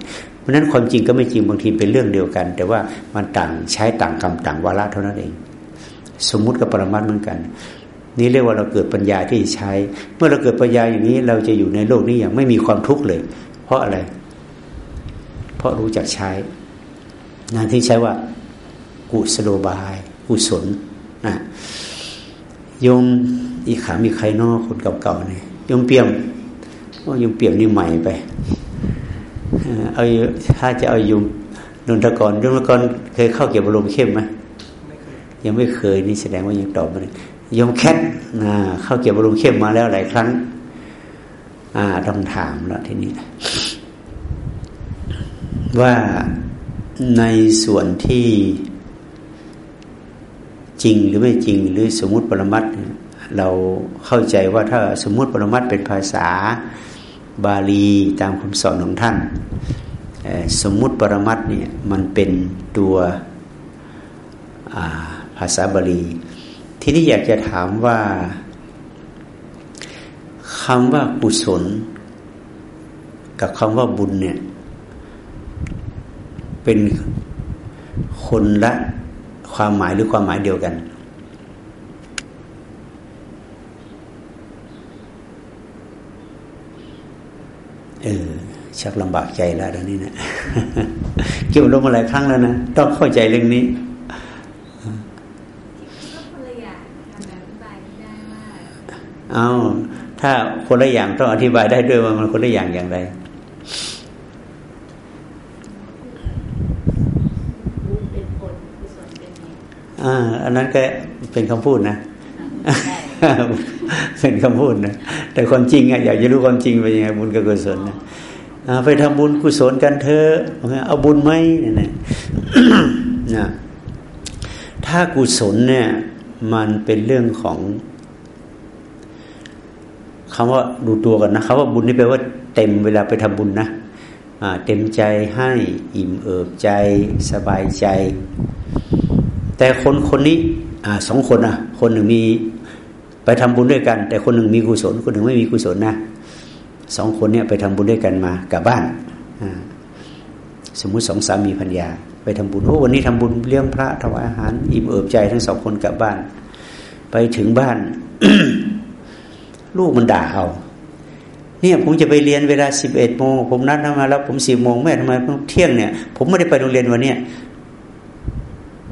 เพราะฉะนั้นความจริงก็ไม่จริงบางทีเป็นเรื่องเดียวกัน แต่ว่ามันต่างใช้ต่างกรรมต่างวาระเท่านั้นเอง สมมุติกับปรมัตเหมือนกัน นี่เรียกว่าเราเกิดปัญญาที่ใช้ เมื่อเราเกิดปัญญาอย่างนี้ เราจะอยู่ในโลกนี้อย่างไม่มีความทุกข์เลย เพราะอะไร เพราะรู้จักใช้ งานที่ใช้ว่ากุสโลบายกุศลนะโยมอีขามีใครนอกคนเก่าๆเนี่ยโยมเปี่ยมโอ้โยมเปี่ยมนี่ใหม่ไปเอาถ้าจะเอาโยมนนทกรนนทกรเคยเข้าเก็บอารมณ์เข้มไหมไม่เคยยังไม่เคยนี่แสดงว่ายังตอบไม่ได้โยมแคทนะเข้าเก็บอารมณ์เข้มมาแล้วหลายครั้ง อ่าต้องถามแล้วทีนี้ว่า ในส่วนที่จริงหรือไม่จริง หรือสมมุติปรมัตเราเข้าใจว่าถ้าสมมุติปรมัตเป็นภาษาบาลีตามคำสอนของท่าน สมมุติปรมัตเนี่ยมันเป็นตัวภาษาบาลี ที่นี่อยากจะถามว่าคำว่ากุศล กับคำว่าบุญเนี่ย เป็นคนละความหมายหรือความหมายเดียวกันเออชักลำบากใจแล้วตอนนี้นะเกี่ยวลงมาหลายครั้งแล้วนะต้องเข้าใจเรื่องนี้เอาถ้าคนละอย่างต้องอธิบายได้ด้วยว่ามันคนละอย่างอย่างไร อ่าอันนั้นก็เป็นคำพูดนะเป็นคำพูดนะแต่ความจริงอะอยากจะรู้ความจริงเป็นยังไงบุญกับกุศลนะไปทำบุญกุศลกันเถอะเอาบุญไหมเนี่ยนะถ้ากุศลเนี่ยมันเป็นเรื่องของคำว่าดูตัวกันนะคำว่าบุญนี่แปลว่าเต็มเวลาไปทำบุญนะเต็มใจให้อิ่มเอิบใจสบายใจ แต่คนคนนี้อสองคนนะคนหนึ่งมีไปทำบุญด้วยกัน แต่คนหนึ่งมีกุศลคนหนึ่งไม่มีกุศลนะสองคนเนี่ยไปทำบุญด้วยกันมากลับบ้านสมมุติสองสามีพัญญาไปทำบุญโอ้วันนี้ทำบุญเลี้ยงพระถวายอาหาร อิ่มเอิบใจทั้งสองคนกลับบ้าน ไปถึงบ้าน ลูกมันด่าเอาเนี่ยผมจะไปเรียนเวลาสิบเอ็ดโมงผมนัดมาแล้วผมสิบโมงแม่ทำไมเที่ยงเนี่ย ผมไม่ได้ไปโรงเรียนวันเนี้ย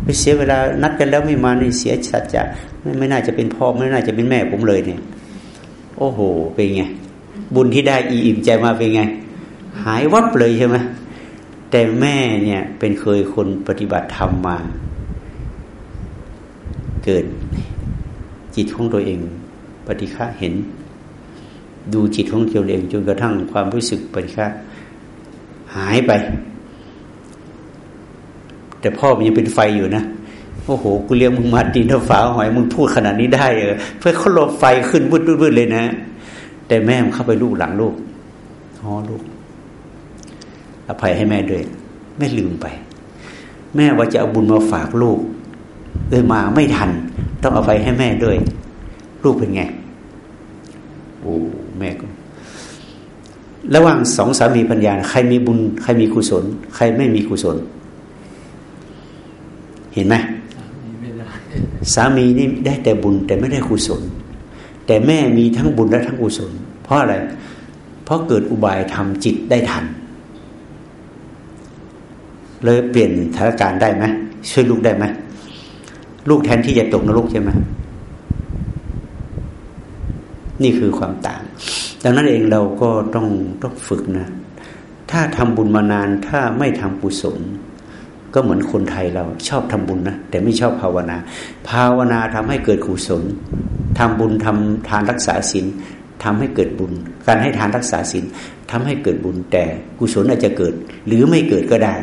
ไปเสียเวลานัดกันแล้วไม่มานี่เสียชัดจะไม่ไม่น่าจะเป็นพ่อไม่น่าจะเป็นแม่ผมเลยเนี่ย โอ้โห เป็นไง บุญที่ได้อิ่มใจมาเป็นไง หายวับเลยใช่ไหมแต่แม่เนี่ยเป็นเคยคนปฏิบัติธรรมมา เกิดจิตของตัวเอง ปฏิฆะเห็น ดูจิตของตัวเองจนกระทั่งความรู้สึกปฏิฆะหายไป แต่พ่อมันยังเป็นไฟอยู่นะโอ้โหกูเลี้ยงมึงมาดินท้าฝาหอยมึงพูดขนาดนี้ได้เออเพื่อเขาลบไฟขึ้นวืดๆเลยนะ แต่แม่มันเข้าไปลูกหลังลูกอ๋อลูก อภัยให้แม่ด้วยแม่ลืมไป แม่ว่าจะเอาบุญมาฝากลูกเออมาไม่ทัน ต้องเอาไปให้แม่ด้วย ลูกเป็นไงโอ้แม่ก็ระหว่างสองสามีปัญญา ใครมีบุญ ใครมีกุศล ใครไม่มีกุศล เห็นไหมสามีนี่ได้แต่บุญแต่ไม่ได้กุศล แต่แม่มีทั้งบุญและทั้งกุศล เพราะอะไร เพราะเกิดอุบายทำจิตได้ทัน เลยเปลี่ยนสถานการณ์ได้ไหมช่วยลูกได้ไหมลูกแทนที่จะตกนรกใช่ไหมนี่คือความต่าง ดังนั้นเองเราก็ต้องต้องฝึกนะ ถ้าทำบุญมานานถ้าไม่ทำกุศล ก็เหมือนคนไทยเราชอบทำบุญนะแต่ไม่ชอบภาวนา ภาวนาทำให้เกิดกุศลทำบุญทำทานรักษาศีลทำให้เกิดบุญ การให้ทานรักษาศีลทำให้เกิดบุญ แต่กุศลอาจจะเกิด หรือไม่เกิดก็ได้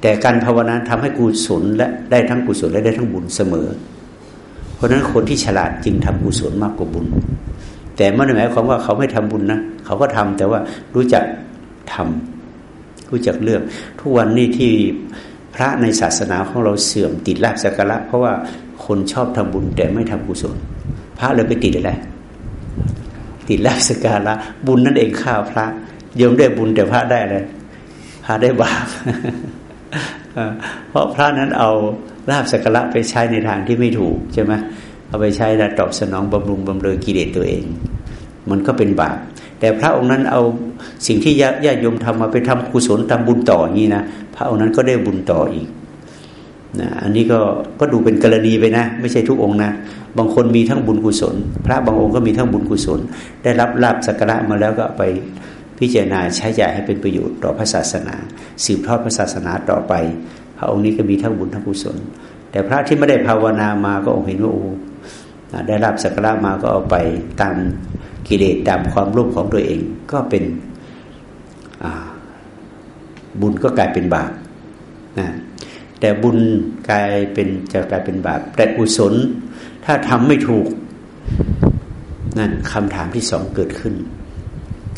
แต่การภาวนาทำให้กุศลและได้ทั้งกุศลและได้ทั้งบุญเสมอ เพราะนั้นคนที่ฉลาดจึงทำกุศลมากกว่าบุญ แต่ไม่ได้หมายความว่าเขาไม่ทำบุญนะเขาก็ทำแต่ว่ารู้จักทำ รู้จักเลือก ทุกวันนี้ที่พระในศาสนาของเราเสื่อมติดลาบสักการะ เพราะว่าคนชอบทำบุญแต่ไม่ทำกุศล พระเลยไปติดอะไรติดลาบสักการะ บุญนั่นเองข้าวพระโยมได้บุญแต่พระได้อะไรพระได้บาปเพราะพระนั้นเอาลาบสักการะไปใช้ในทางที่ไม่ถูกใช่ไหมเอาไปใช้ตอบสนองบำรุงบำเรอกิเลสตัวเอง มันก็เป็นบาป แต่พระองค์นั้นเอาสิ่งที่ญาติโยมทำมาไปทำกุศลทำบุญต่ออย่างนี้นะพระองค์นั้นก็ได้บุญต่ออีกนะอันนี้ก็ก็ดูเป็นกรณีไปนะ ไม่ใช่ทุกองค์นะ บางคนมีทั้งบุญกุศล พระบางองค์ก็มีทั้งบุญกุศล ได้รับลาบสักการะมาแล้วก็ไปพิจารณาใช้จ่ายให้เป็นประโยชน์ต่อพระศาสนา สืบทอดพระศาสนาต่อไป พระองค์นี้ก็มีทั้งบุญทั้งกุศล แต่พระที่ไม่ได้ภาวนามาก็องค์เห็นว่าโอ้ได้รับสักการะมาก็เอาไปตาม กิเลสตามความรุ่มของตัวเองก็เป็นบุญก็กลายเป็นบาปนะแต่บุญกลายเป็นจะกลายเป็นบาปแต่กุศลถ้าทำไม่ถูกนั่นคำถามที่สองเกิดขึ้น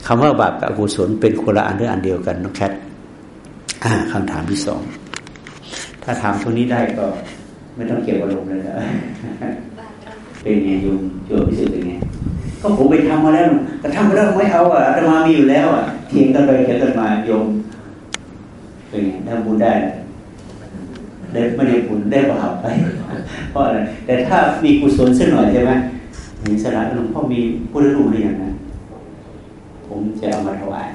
คำว่าบาปกับอกุศลเป็นคนละอันหรืออันเดียวกันน้องแคทคำถามที่สองถ้าถามตรงนี้ได้ก็ ไม่ต้องเก็บอารมณ์เลยนะเป็นไงโยมโยมพิสุทธิ์เป็นไง ก็ผมไปทำมาแล้ว แต่ทำมาแล้วไม่เอาอะอาตมามีอยู่แล้วอะเทียงกันไปเทียงกันมาโยมเป็นไงได้บุญได้ได้ไม่ได้บุญได้บาปไปเพราะอะไรแต่ถ้ามีกุศลสักหน่อยใช่ไหมมีสระหลวงพ่อมีพุทธรูปหรือยังนะผมจะเอามาถวาย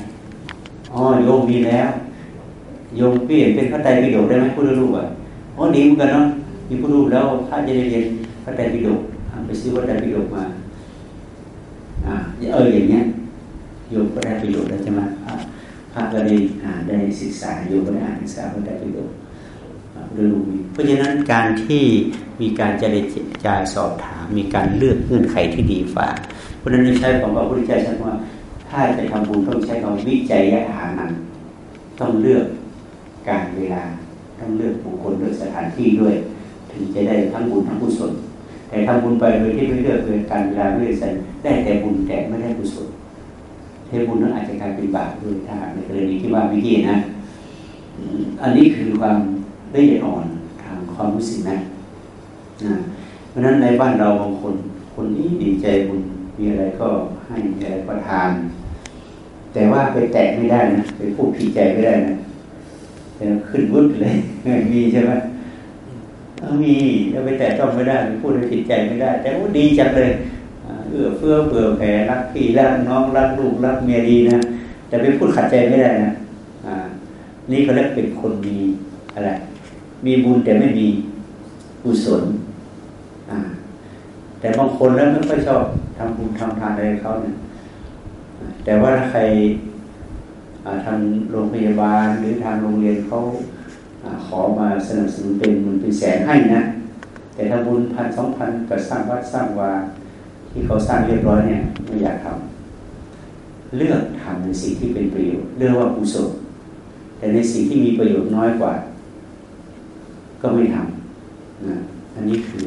อ๋อโยมมีแล้วโยมเปลี่ยนเป็นพระไตรปิฎกได้ไหมพุทธรูปอะอ๋อดีเหมือนกันเนาะมีพุทธรูปแล้วพระจะได้เรียนพระไตรปิฎกไปซื้อพระไตรปิฎกมา อ่าเอออย่างเงี้ยโยมก็ได้ประโยชน์แล้วใช่ไหมพระก็ได้อ่านได้ศึกษาโยมก็ได้อ่านศึกษาพระไตรปิฎกเรื่องนี้เพราะฉะนั้นการที่มีการเจรจาสอบถาม มีการเลือกเงื่อนไขที่ดีฝ่าเพราะฉะนั้นใช้ของพระพุทธเจ้าใช้ว่า ถ้าจะทำบุญต้องใช้คำวิจัยยะหานันต้องเลือกการเวลา ต้องเลือกบุคคลเลือสถานที่ด้วย ถึงจะได้ทั้งบุญทั้งกุศล แต่ทำบุญไปโดยที่ไม่เลือกเลยการเวลาไม่ได้ใส่ได้แต่บุญแต่ไม่ได้กุศลเทบุญนั้นอาจจะกลายเป็นบาปด้วยถ้าในกรณีที่ว่าเมื่อกี้นะ อันนี้คือความละเอียดอ่อนทางความรู้สึกนะเพราะฉะนั้นในบ้านเราบางคน คนนี้ดีใจบุญมีอะไรก็ให้มีอะไรก็ทาน แต่ว่าไปแตะไม่ได้นะไปพูดผิดใจไม่ได้นะแต่ขึ้นวุดเลยมีใช่ไหม มีแล้วไปแตะต้องไม่ได้ไปพูดในผิดใจไม่ได้ แต่ว่าดีจังเลยเอื้อเฟื้อเผื่อแผ่รักพี่รักน้องรักลูกรักเมียดีนะแต่ไปพูดขัดใจไม่ได้นะนี่เขาเรียกเป็นคนมีอะไร มีบุญแต่ไม่มีกุศลแต่บางคนแล้วไม่ค่อยชอบทำบุญทำทานอะไรเขาเนี่ยแต่ว่าถ้าใครทางโรงพยาบาลหรือทางโรงเรียนเขา ขอมาสนับสนุนเป็นบุญเป็นแสนให้นะ แต่ถ้าบุญพันสองพันกับสร้างวัดสร้างวาที่เขาสร้างเรียบร้อยเนี่ยไม่อยากทำเลือกทำในสิ่งที่เป็นประโยชน์เรื่องว่ากุศลแต่ในสิ่งที่มีประโยชน์น้อยกว่า ก็ไม่ทำนะอันนี้คือ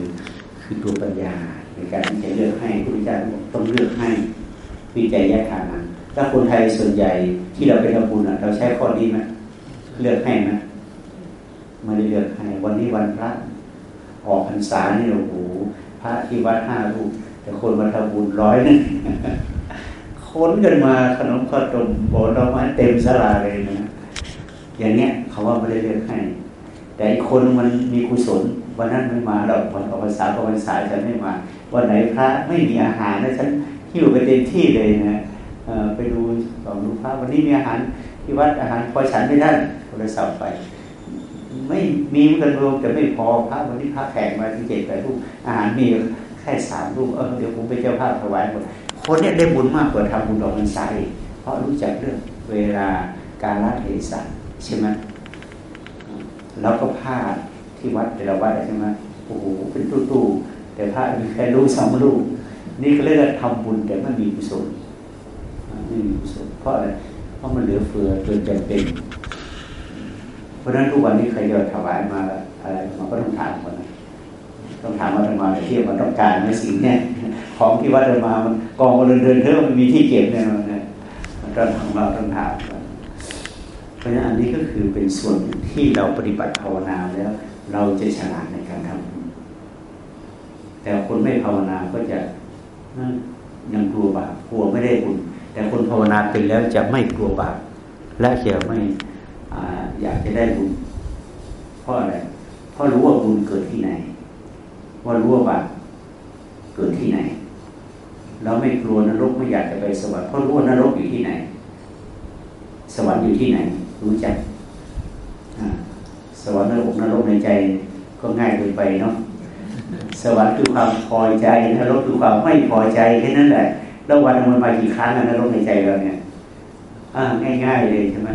คือตัวปัญญาในการที่จะเลือกให้ผู้วิจารณ์ต้องเลือกให้วิจัยแยกทางนั้นถ้าคนไทยส่วนใหญ่ที่เราไปทำบุญเราใช้ข้อนี้ไหมเลือกให้ไหม ไม่ได้เลือกให้วันนี้วันพระออกพรรษาเนี่โอ้โหพระที่วัดห้ารูปแต่คนมาทำบุญร้อยนึงค้นกันมาขนมข้าวต้มโบดอกไม้เต็มสลาเลยนะอย่างเนี้ยเขาว่าไม่ได้เลือกให้ แต่อีกคนมันมีกุศลวันนั้นไม่มาเราวันออกพรรษาออกพรรษาฉันไม่มา วันไหนพระไม่มีอาหารนะฉันหิวไปเต็มที่เลยนะไปดูสองดูพระวันนี้มีอาหารที่วัดอาหารพอฉันไม่ได้โทรศัพท์ไป ไม่มีเหมือนกันรวมแต่ไม่พอพระวันนี้พระแขกมาที่เจ็ดแปดรูปอาหารมีแค่สามรูปเออเดี๋ยวผมไปเจ้าภาพถวายหมดคนนี้ได้บุญมากกว่าทำบุญดอกมันใสเพราะรู้จักเรื่องเวลาการละเทศะใช่ไหมแล้วก็ผ้าที่วัดแต่ละวัดใช่ไหมโอ้โหเป็นตู้ๆแต่พระมีแค่รูปสองรูปนี่ก็เรียกว่าทำบุญแต่ไม่มีกุศลไม่มีกุศลเพราะอะไรเพราะมันเหลือเฟือเกินจำเป็น เพราะฉะนั้นทุกวันนี้ใครจะถวายมาอะไรมันก็ต้องถามก่อนนะต้องถามว่าธรรมาเทียบมันต้องการในสิ่งนี้ของที่วัดธรรมามันกองเดินเดินเท่ามันมีที่เก็บเนี่ยนะมันต้องของเราต้องถามเพราะฉะนั้นอันนี้ก็คือเป็นส่วนที่เราปฏิบัติภาวนาแล้ว เราจะฉลาดในการทำแต่คนไม่ภาวนาก็จะยังกลัวบาปกลัวไม่ได้บุญแต่คนภาวนาเป็นแล้วจะไม่กลัวบาปและจะไม่ อยากจะได้บุญเพราะอะไรเพราะรู้ว่าบุญเกิดที่ไหน ว่ารู้ว่าบาปเกิดที่ไหน เราไม่กลัวนรกไม่อยากจะไปสวรรค์เพราะรู้ว่านรกอยู่ที่ไหน สวรรค์อยู่ที่ไหน รู้จักสวรรค์นรกนรกในใจก็ง่ายเกินไปเนาะสวรรค์คือความพอใจนรกคือความไม่พอใจแค่นั้นแหละแล้ววันมันมากี่ครั้งนรกในใจเราเนี่ยง่ายๆเลยใช่ไหม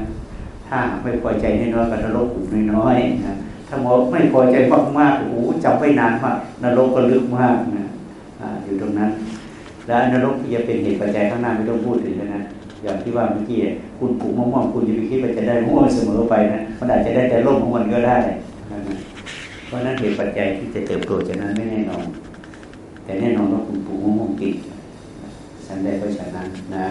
ถ้าไม่พอใจน้อยๆก็นรกอุบน้อยๆนะถ้ามองไม่พอใจมากๆโอ้โหจำไว้นานมากนรกก็ลึกมากนะอยู่ตรงนั้น แล้วนรกที่จะเป็นเหตุปัจจัยข้างหน้าไม่ต้องพูดถึงนะ อย่างที่ว่าเมื่อกี้คุณปลูกมะม่วงคุณจะไปคิดว่าจะได้มะม่วงเสมอไปนะมันอาจจะได้แต่ร่มของมันก็ได้เพราะนั้นเหตุปัจจัยที่จะเติบโตจากนั้นไม่แน่นอน แต่แน่นอนว่าคุณปลูกมะม่วงกินฉันได้ก็ฉันนั้นนะ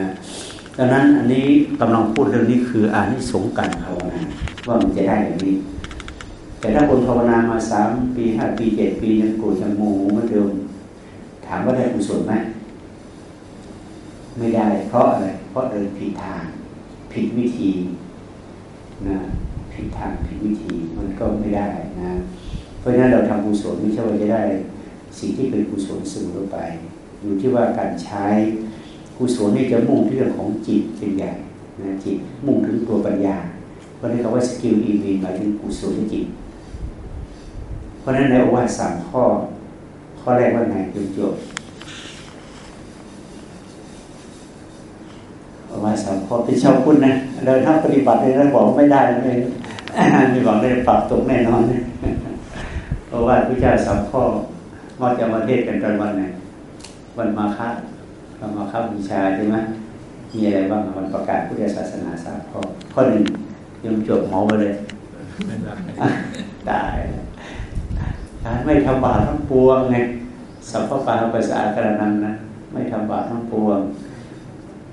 ดังนั้นอันนี้กำลังพูดเรื่องนี้คืออานิสงส์การภาวนาว่ามันจะได้แบบนี้ แต่ถ้าคนภาวนามาสามปีห้าปีเจ็ดปียังโกรธยังโมโหเหมือนเดิมถามว่าได้กุศลไหมไม่ได้ เพราะอะไร เพราะเดินผิดทาง ผิดวิธีนะผิดทางผิดวิธีมันก็ไม่ได้นะ เพราะฉะนั้นเราทำกุศลไม่ใช่ว่าจะได้ สิ่งที่เป็นกุศลสื่อไป อยู่ที่ว่าการใช้ กุศลนี่จะมุ่งที่เรื่องของจิตเป็นใหญ่นะจิตมุ่งถึงตัวปัญญา เพราะนั้นคำว่าสกิลอีวีหมายถึงกุศลจิต เพราะนั้นในโอวาสามข้อ ข้อแรกว่าไงจุดจบโอวาสามข้อเป็นชาวพุทธนะเราถ้าปฏิบัติเลยแล้วบอกไม่ได้เลยมีหวังได้ปรับตกแน่นอนเพราะว่าพระเจ้าสามข้อมักจะมาเทศกันตอนวันไหนวันมาฆะ วันมาฆบูชาใช่ไหมมีอะไรบ้างวันประกาศพุทธศาสนาสามข้อข้อหนึ่งยมจบหมอไปเลยได้การไม่ทำบาปทั้งปวงไงสัพพปาปัสสะกระนันนะไม่ทำบาปทั้งปวง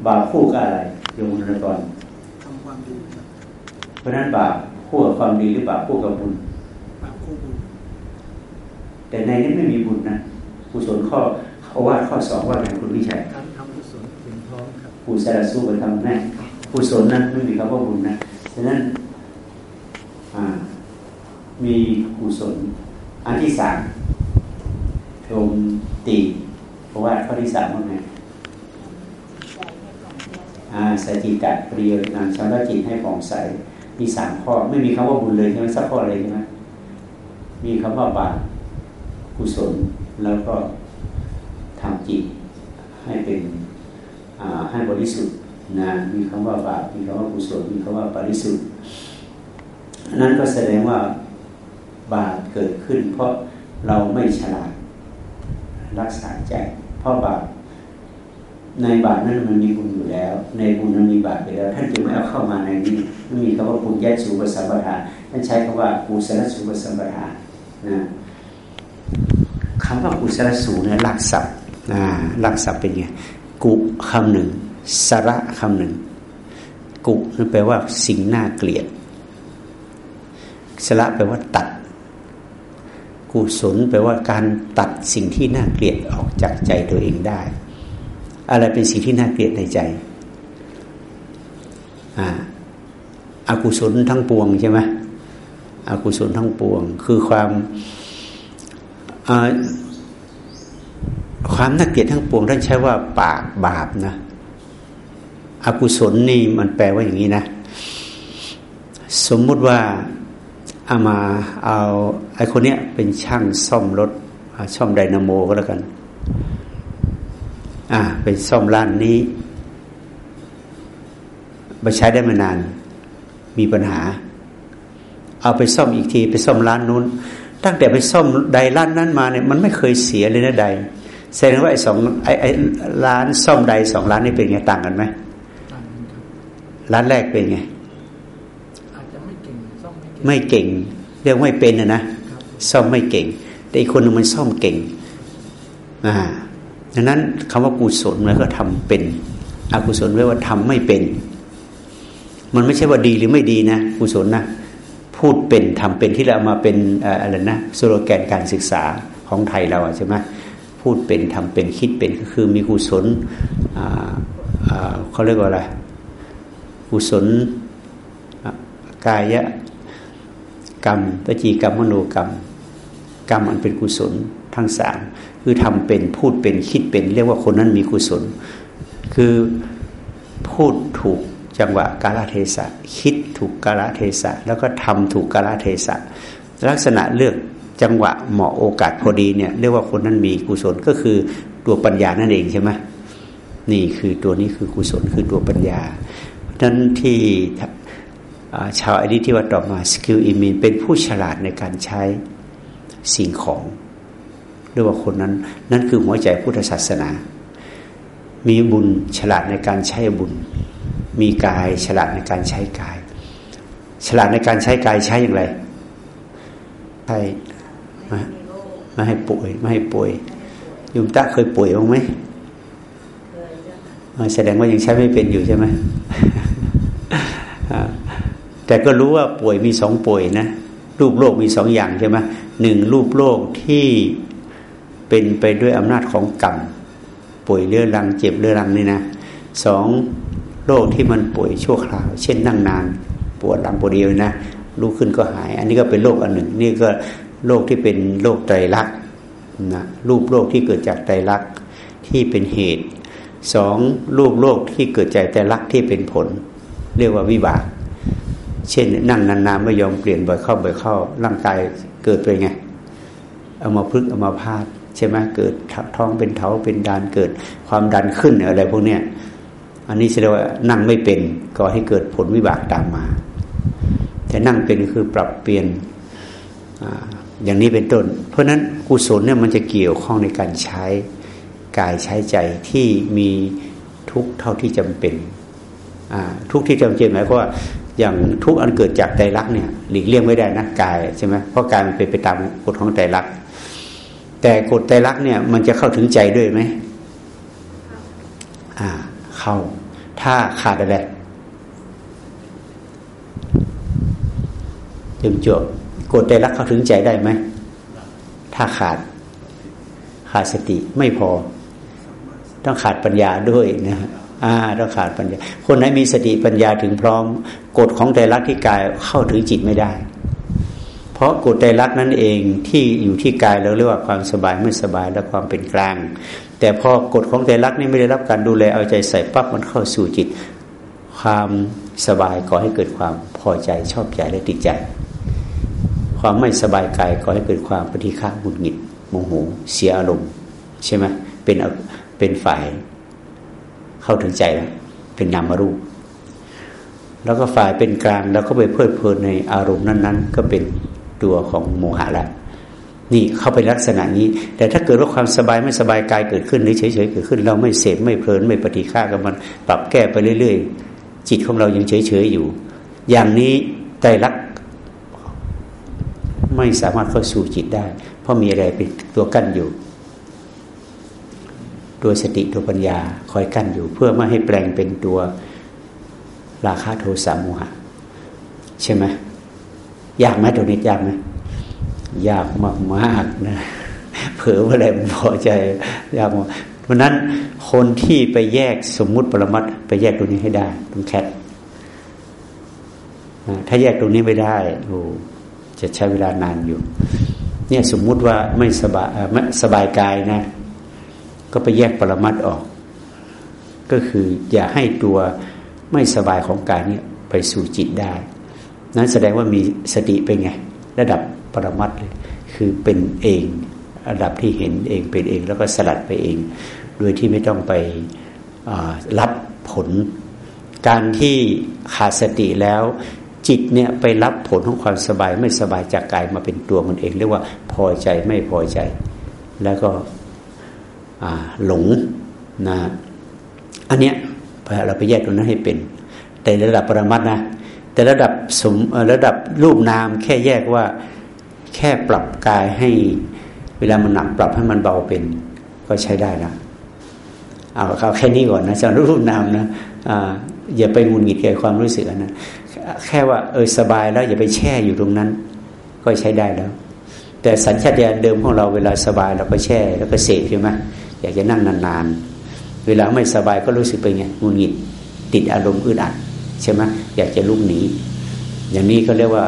บาปคู่กับอะไรโยมนกรทำความดีเพราะนั้นบาปคู่กับความดีหรือบาปคู่กับบุญบาปคู่บุญแต่ในนี้ไม่มีบุญนะกุศลข้อ เขาว่าข้อสองว่าไงคุณวิชัยการทำกุศลถึงพร้อมครับกุศลสู้กับทำแน่กุศลนั้นไม่มีคำว่าบุญนะฉะนั้นมีกุศลอันที่สามชมตีเพราะว่าข้อที่สามว่าไงสจิตะเปรียนานชำระจิตให้ผ่องใส มีสามข้อ ไม่มีคำว่าบุญเลยใช่ไหมสักข้อเลยใช่ไหมมีคำว่าบาปกุศลแล้วก็ ทำจิตให้เป็นให้บริสุทธิ์นะมีคำว่าบาปมีคำว่ากุศลมีคำว่าบริสุทธิ์นั้นก็แสดงว่าบาปเกิดขึ้น เพราะเราไม่ฉลาดรักษาใจ เพราะบาปในบาปนั้นมันมีบุญอยู่แล้ว ในบุญนั้นมีบาปอยู่แล้ว ท่านจึงไม่เอาเข้ามาในนี้ไม่มีคำว่าปุญญาสุปสัมปทานท่านใช้คำว่ากุศลสุปสัมปทานนะคำว่ากุศลสูเนี่ยหลักศัพท์ หลักศัพท์เป็นไงกุคำหนึ่งสระคำหนึ่ง กุนั่นแปลว่า สิ่งน่าเกลียด สระแปลว่าตัด กุศลแปลว่าการตัดสิ่งที่น่าเกลียดออกจากใจตัวเองได้ อะไรเป็นสิ่งที่น่าเกลียดในใจอ่าอากุศลทั้งปวงใช่ไหมอากุศลทั้งปวง คือความ ความน่าเกลียดทั้งปวงท่านใช้ว่าปากบาปนะอกุศลนี่มันแปลว่าอย่างนี้นะ สมมุติว่าเอามาเอาไอ้คนเนี้ยเป็นช่างซ่อมรถซ่อมไดนาโมก็แล้วกัน อ่าเป็นซ่อมร้านนี้ไปใช้ได้มานาน มีปัญหา เอาไปซ่อมอีกที ไปซ่อมร้านนู้น ตั้งแต่ไปซ่อมใดร้านนั้นมาเนี่ยมันไม่เคยเสียเลยนะใด แสดงว่าไอ้สองไอ้ไอ้ร้านซ่อมใดสองร้านนี้เป็นไงต่างกันไหมร้านแรกเป็นไงไม่เก่งเรียกไม่เป็นนะนะซ่อมไม่เก่ง แต่อีกคนนึงมันซ่อมเก่งอ่าดังนั้นคำว่ากุศลมันก็ทำเป็นอกุศลไว้ว่าทำไม่เป็น มันไม่ใช่ว่าดีหรือไม่ดีนะกุศลนะพูดเป็นทำเป็นที่เรามาเป็นอะไรนะสโลแกนการศึกษาของไทยเราใช่ไหม พูดเป็นทำเป็นคิดเป็นก็คือมีกุศลเขาเรียกว่าอะไรกุศลกายกรรมวจีกรรมมโนกรรม กรรมอันเป็นกุศลทั้งสามคือทำเป็นพูดเป็นคิดเป็น เรียกว่าคนนั้นมีกุศล คือพูดถูกจังหวะกาลเทศะคิดถูกกาลเทศะ แล้วก็ทำถูกกาลเทศะ ลักษณะเลือก จังหวะเหมาะโอกาสพอดีเนี่ยเรียกว่าคนนั้นมีกุศลก็คือตัวปัญญานั่นเองใช่ไหมนี่คือตัวนี้คือกุศลคือตัวปัญญานั้นที่ชาวอดีตที่ว่าต่อมาสกิลอิมินเป็นผู้ฉลาดในการใช้สิ่งของเรียกว่าคนนั้น นั่นคือหัวใจพุทธศาสนา มีบุญฉลาดในการใช้บุญ มีกายฉลาดในการใช้กาย ฉลาดในการใช้กายใช้อย่างไรใช่ ไม่ให้ป่วย ไม่ให้ป่วยยุมตะเคยป่วยบ้างไหมแสดงว่ายังใช้ไม่เป็นอยู่ใช่ไหมแต่ก็รู้ว่าป่วยมีสองป่วยนะรูปโลกมีสองอย่างใช่ไหมหนึ่งรูปโลกที่เป็นไปด้วยอำนาจของกรรมป่วยเรื้อรังเจ็บเรื้อรังนี่นะสองโรคที่มันป่วยชั่วคราว เช่นนั่งนาน ปวดหลังปวดเดียวนะลุกขึ้นก็หาย อันนี้ก็เป็นโรคอันหนึ่ง นี่ก็ โรคที่เป็นโรคไตรลักษณ์นะรูปโรคที่เกิดจากไตรลักษณ์ที่เป็นเหตุสองรูปโรคที่เกิดจากไตรลักษณ์ที่เป็นผล เรียกว่าวิบาก เช่น นั่งนานๆไม่ยอมเปลี่ยนบ่อยเข้าบ่อยเข้า ร่างกายเกิดไปไงเอามาพึ่งเอามาพาดใช่ไหมเกิดท้องเป็นเถาเป็นดานเกิดความดันขึ้นอะไรพวกเนี้ยอันนี้แสดงว่านั่งไม่เป็นก็ให้เกิดผลวิบากตามมา แต่นั่งเป็นคือปรับเปลี่ยน อย่างนี้เป็นต้น เพราะฉะนั้นกุศลเนี่ยมันจะเกี่ยวข้องในการใช้กายใช้ใจที่มีทุกเท่าที่จำเป็นทุกที่จำเป็นหมายความว่าอย่างทุกอันเกิดจากใจรักเนี่ยหลีกเลี่ยงไม่ได้นะกายใช่ไหมเพราะการเป็นไปตามกฎของใจรักแต่กฎใจรักเนี่ยมันจะเข้าถึงใจด้วยไหมอ่า เข้า ถ้าขาดอะไรเต็มจบ กฎใจรักเข้าถึงใจได้ไหม ถ้าขาดขาดสติไม่พอ ต้องขาดปัญญาด้วยนะอ่าต้องขาดปัญญา คนไหนมีสติปัญญาถึงพร้อมกฎของใจรักที่กายเข้าถึงจิตไม่ได้ เพราะกฎใจรักนั่นเองที่อยู่ที่กายเราเรียกว่าความสบายไม่สบายและความเป็นกลาง แต่พอกฎของใจรักนี่ไม่ได้รับการดูแลเอาใจใส่ปั๊บมันเข้าสู่จิต ความสบายก่อให้เกิดความพอใจชอบใจและติดใจ ความไม่สบายกายก่อให้เกิดความปฏิฆาหงุดหงิดโมโหเสียอารมณ์ ใช่ไหมเป็นเป็นฝ่ายเข้าถึงใจแล้วเป็นนามรูป แล้วก็ฝ่ายเป็นกลางแล้วก็ไปเพลิดเพลินในอารมณ์นั้น ๆ ก็เป็นตัวของโมหะละนี่เข้าไปลักษณะนี้ แต่ถ้าเกิดว่าความสบายไม่สบายกายเกิดขึ้นหรือเฉยๆเกิดขึ้น เราไม่เสพไม่เพลินไม่ปฏิฆากับมัน ปรับแก้ไปเรื่อย ๆ จิตของเรายังเฉยๆอยู่ อย่างนี้ใจรัก ไม่สามารถเข้าสู่จิตได้ เพราะมีอะไรเป็นตัวกั้นอยู่ตัวสติตัวปัญญาคอยกั้นอยู่ เพื่อไม่ให้แปลงเป็นตัวราคะโทสะโมหะใช่ไหมยากไหมตรงนี้ยากไหมยากมากมากนะเผื่อว่าอะไรมันพอใจยากมากเพราะนั้นคนที่ไปแยกสมมุติปรมัตไปแยกตรงนี้ให้ได้ตรงแคทถ้าแยกตรงนี้ไม่ได้โอ้ จะใช้เวลานานอยู่ เนี่ยสมมุติว่าไม่สบายไม่สบายกายนะ ก็ไปแยกปรมัตออก ก็คืออย่าให้ตัวไม่สบายของกายเนี่ยไปสู่จิตได้ นั้นแสดงว่ามีสติเป็นไง ระดับปรมัตเลย คือเป็นเองระดับที่เห็นเองเป็นเองแล้วก็สลัดไปเอง โดยที่ไม่ต้องไปรับผล การที่ขาดสติแล้ว จิตเนี่ยไปรับผลของความสบายไม่สบายจากกายมาเป็นตัวมันเองเรียกว่าพอใจไม่พอใจ แล้วก็หลงนะอันเนี้ยเราไปแยกตรงนั้นให้เป็น แต่ระดับปรมัตนะแต่ระดับสมระดับรูปนามแค่แยกว่าแค่ปรับกายให้เวลามันหนักปรับให้มันเบาเป็น ก็ใช้ได้นะเอาเขาแค่นี้ก่อนนะจากรูปนามนะออย่าไปงุนหงิดกับความรู้สึกนะ แค่ว่าเออสบายแล้วอย่าไปแช่อยู่ตรงนั้น ก็ใช้ได้แล้ว แต่สัญชาตญาณเดิมของเราเวลาสบายเราก็แช่แล้วก็เสพใช่ไหมอยากจะนั่งนานๆ เวลาไม่สบายก็รู้สึกไปไงงุนหงิดติดอารมณ์อึดอัดใช่ไหมอยากจะลุกหนีอย่างนี้เขาเรียกว่า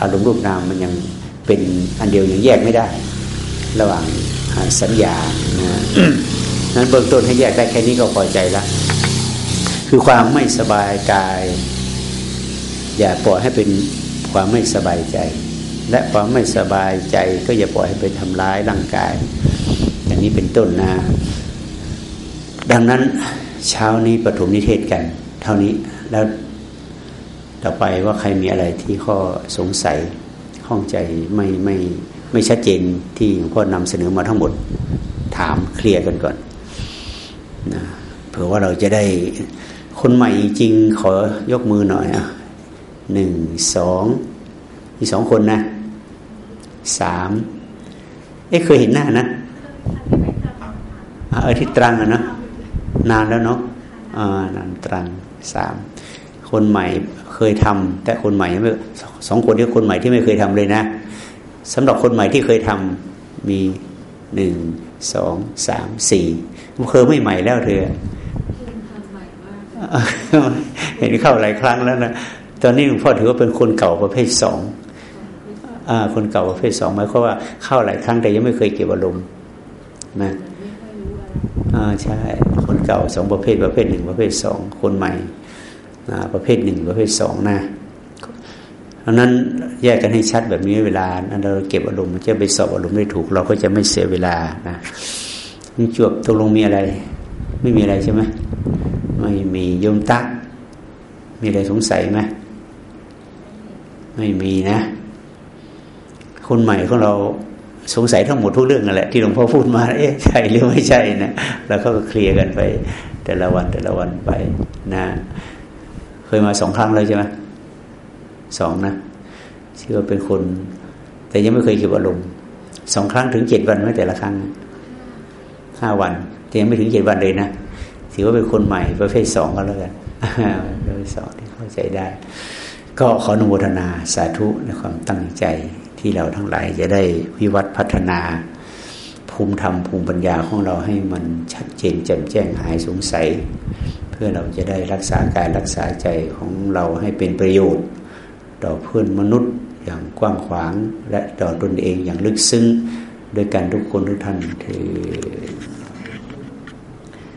อารมณ์รูปนามมันยังเป็นอันเดียวยังแยกไม่ได้ ระหว่างสัญญานะนั้นเบื้องต้นให้แยกได้แค่นี้ก็พอใจละคือความไม่สบายกาย อย่าปล่อยให้เป็นความไม่สบายใจ และความไม่สบายใจก็อย่าปล่อยให้ไปทำร้ายร่างกาย อย่างนี้เป็นต้นนะดังนั้นเช้านี้ปฐมนิเทศกัน เท่านี้แล้วต่อไปว่าใครมีอะไรที่ข้อสงสัยข้องใจไม่ไม่ไม่ชัดเจนที่หลวงพ่อนำเสนอมาทั้งหมด ถามเคลียร์กันก่อนนะเผื่อว่าเราจะได้คนใหม่จริงขอยกมือหน่อยอะ หนึ่งสองมีสองคนนะสามเอ้เคยเห็นหน้านะเออที่ตรังอะนะนานแล้วเนาะอ่านานตรังสามคนใหม่เคยทำแต่คนใหม่ยังไม่สองคนนี้คนใหม่ที่ไม่เคยทำเลยนะสำหรับคนใหม่ที่เคยทำมีหนึ่งสองสามสี่เคยไม่ใหม่แล้วเธอเห็นเข้าหลายครั้งแล้วนะ อนนี้หลวงพ่อถือว่าเป็นคนเก่าประเภทสองอคนเก่าประเภทสองหมายความว่าเข้าหลายครั้งแต่ยังไม่เคยเก็บอารมณ์นะอ่าใช่ คนเก่าสองประเภทประเภทหนึ่งประเภทสองคนใหม่ประเภทหนึ่งประเภทสองนะเพราะนั้นแยกกันให้ชัดแบบนี้เวลานั้นเราเก็บอารมณ์จะไปสอบอารมณ์ได้ถูก เราก็จะไม่เสียเวลานะนี่จวบตกลงมีอะไร ไม่มีอะไรใช่ไหมไม่มีโยมตะมีอะไรสงสัยไหม ไม่มีนะ คนใหม่ของเราสงสัยทั้งหมดทุกเรื่องนั่นแหละที่หลวงพ่อพูดมาเอ๊ะใช่หรือไม่ใช่นะแล้วก็เคลียร์กันไป แต่ละวันแต่ละวันไปนะ เคยมาสองครั้งเลยใช่ไหมสองนะชื่อว่าเป็นคน แต่ยังไม่เคยเก็บอารมณ์สองครั้งถึงเจ็ดวันไม่แต่ละครั้งห้าวันแต่ยังไม่ถึงเจ็ดวันเลยนะถือว่าเป็นคนใหม่ประเภทสองก็แล้วกันประเภทสองที่เข้าใจได้ ก็ขออนุโมทนาสาธุในความตั้งใจที่เราทั้งหลายจะได้วิวัฒพัฒนา ภูมิธรรมภูมิปัญญาของเราให้มันชัดเจนแจ่มแจ้งหายสงสัย เพื่อเราจะได้รักษากายรักษาใจของเราให้เป็นประโยชน์ ต่อเพื่อนมนุษย์อย่างกว้างขวาง และต่อตนเองอย่างลึกซึ้งด้วยกันทุกคนทุกท่านเถิด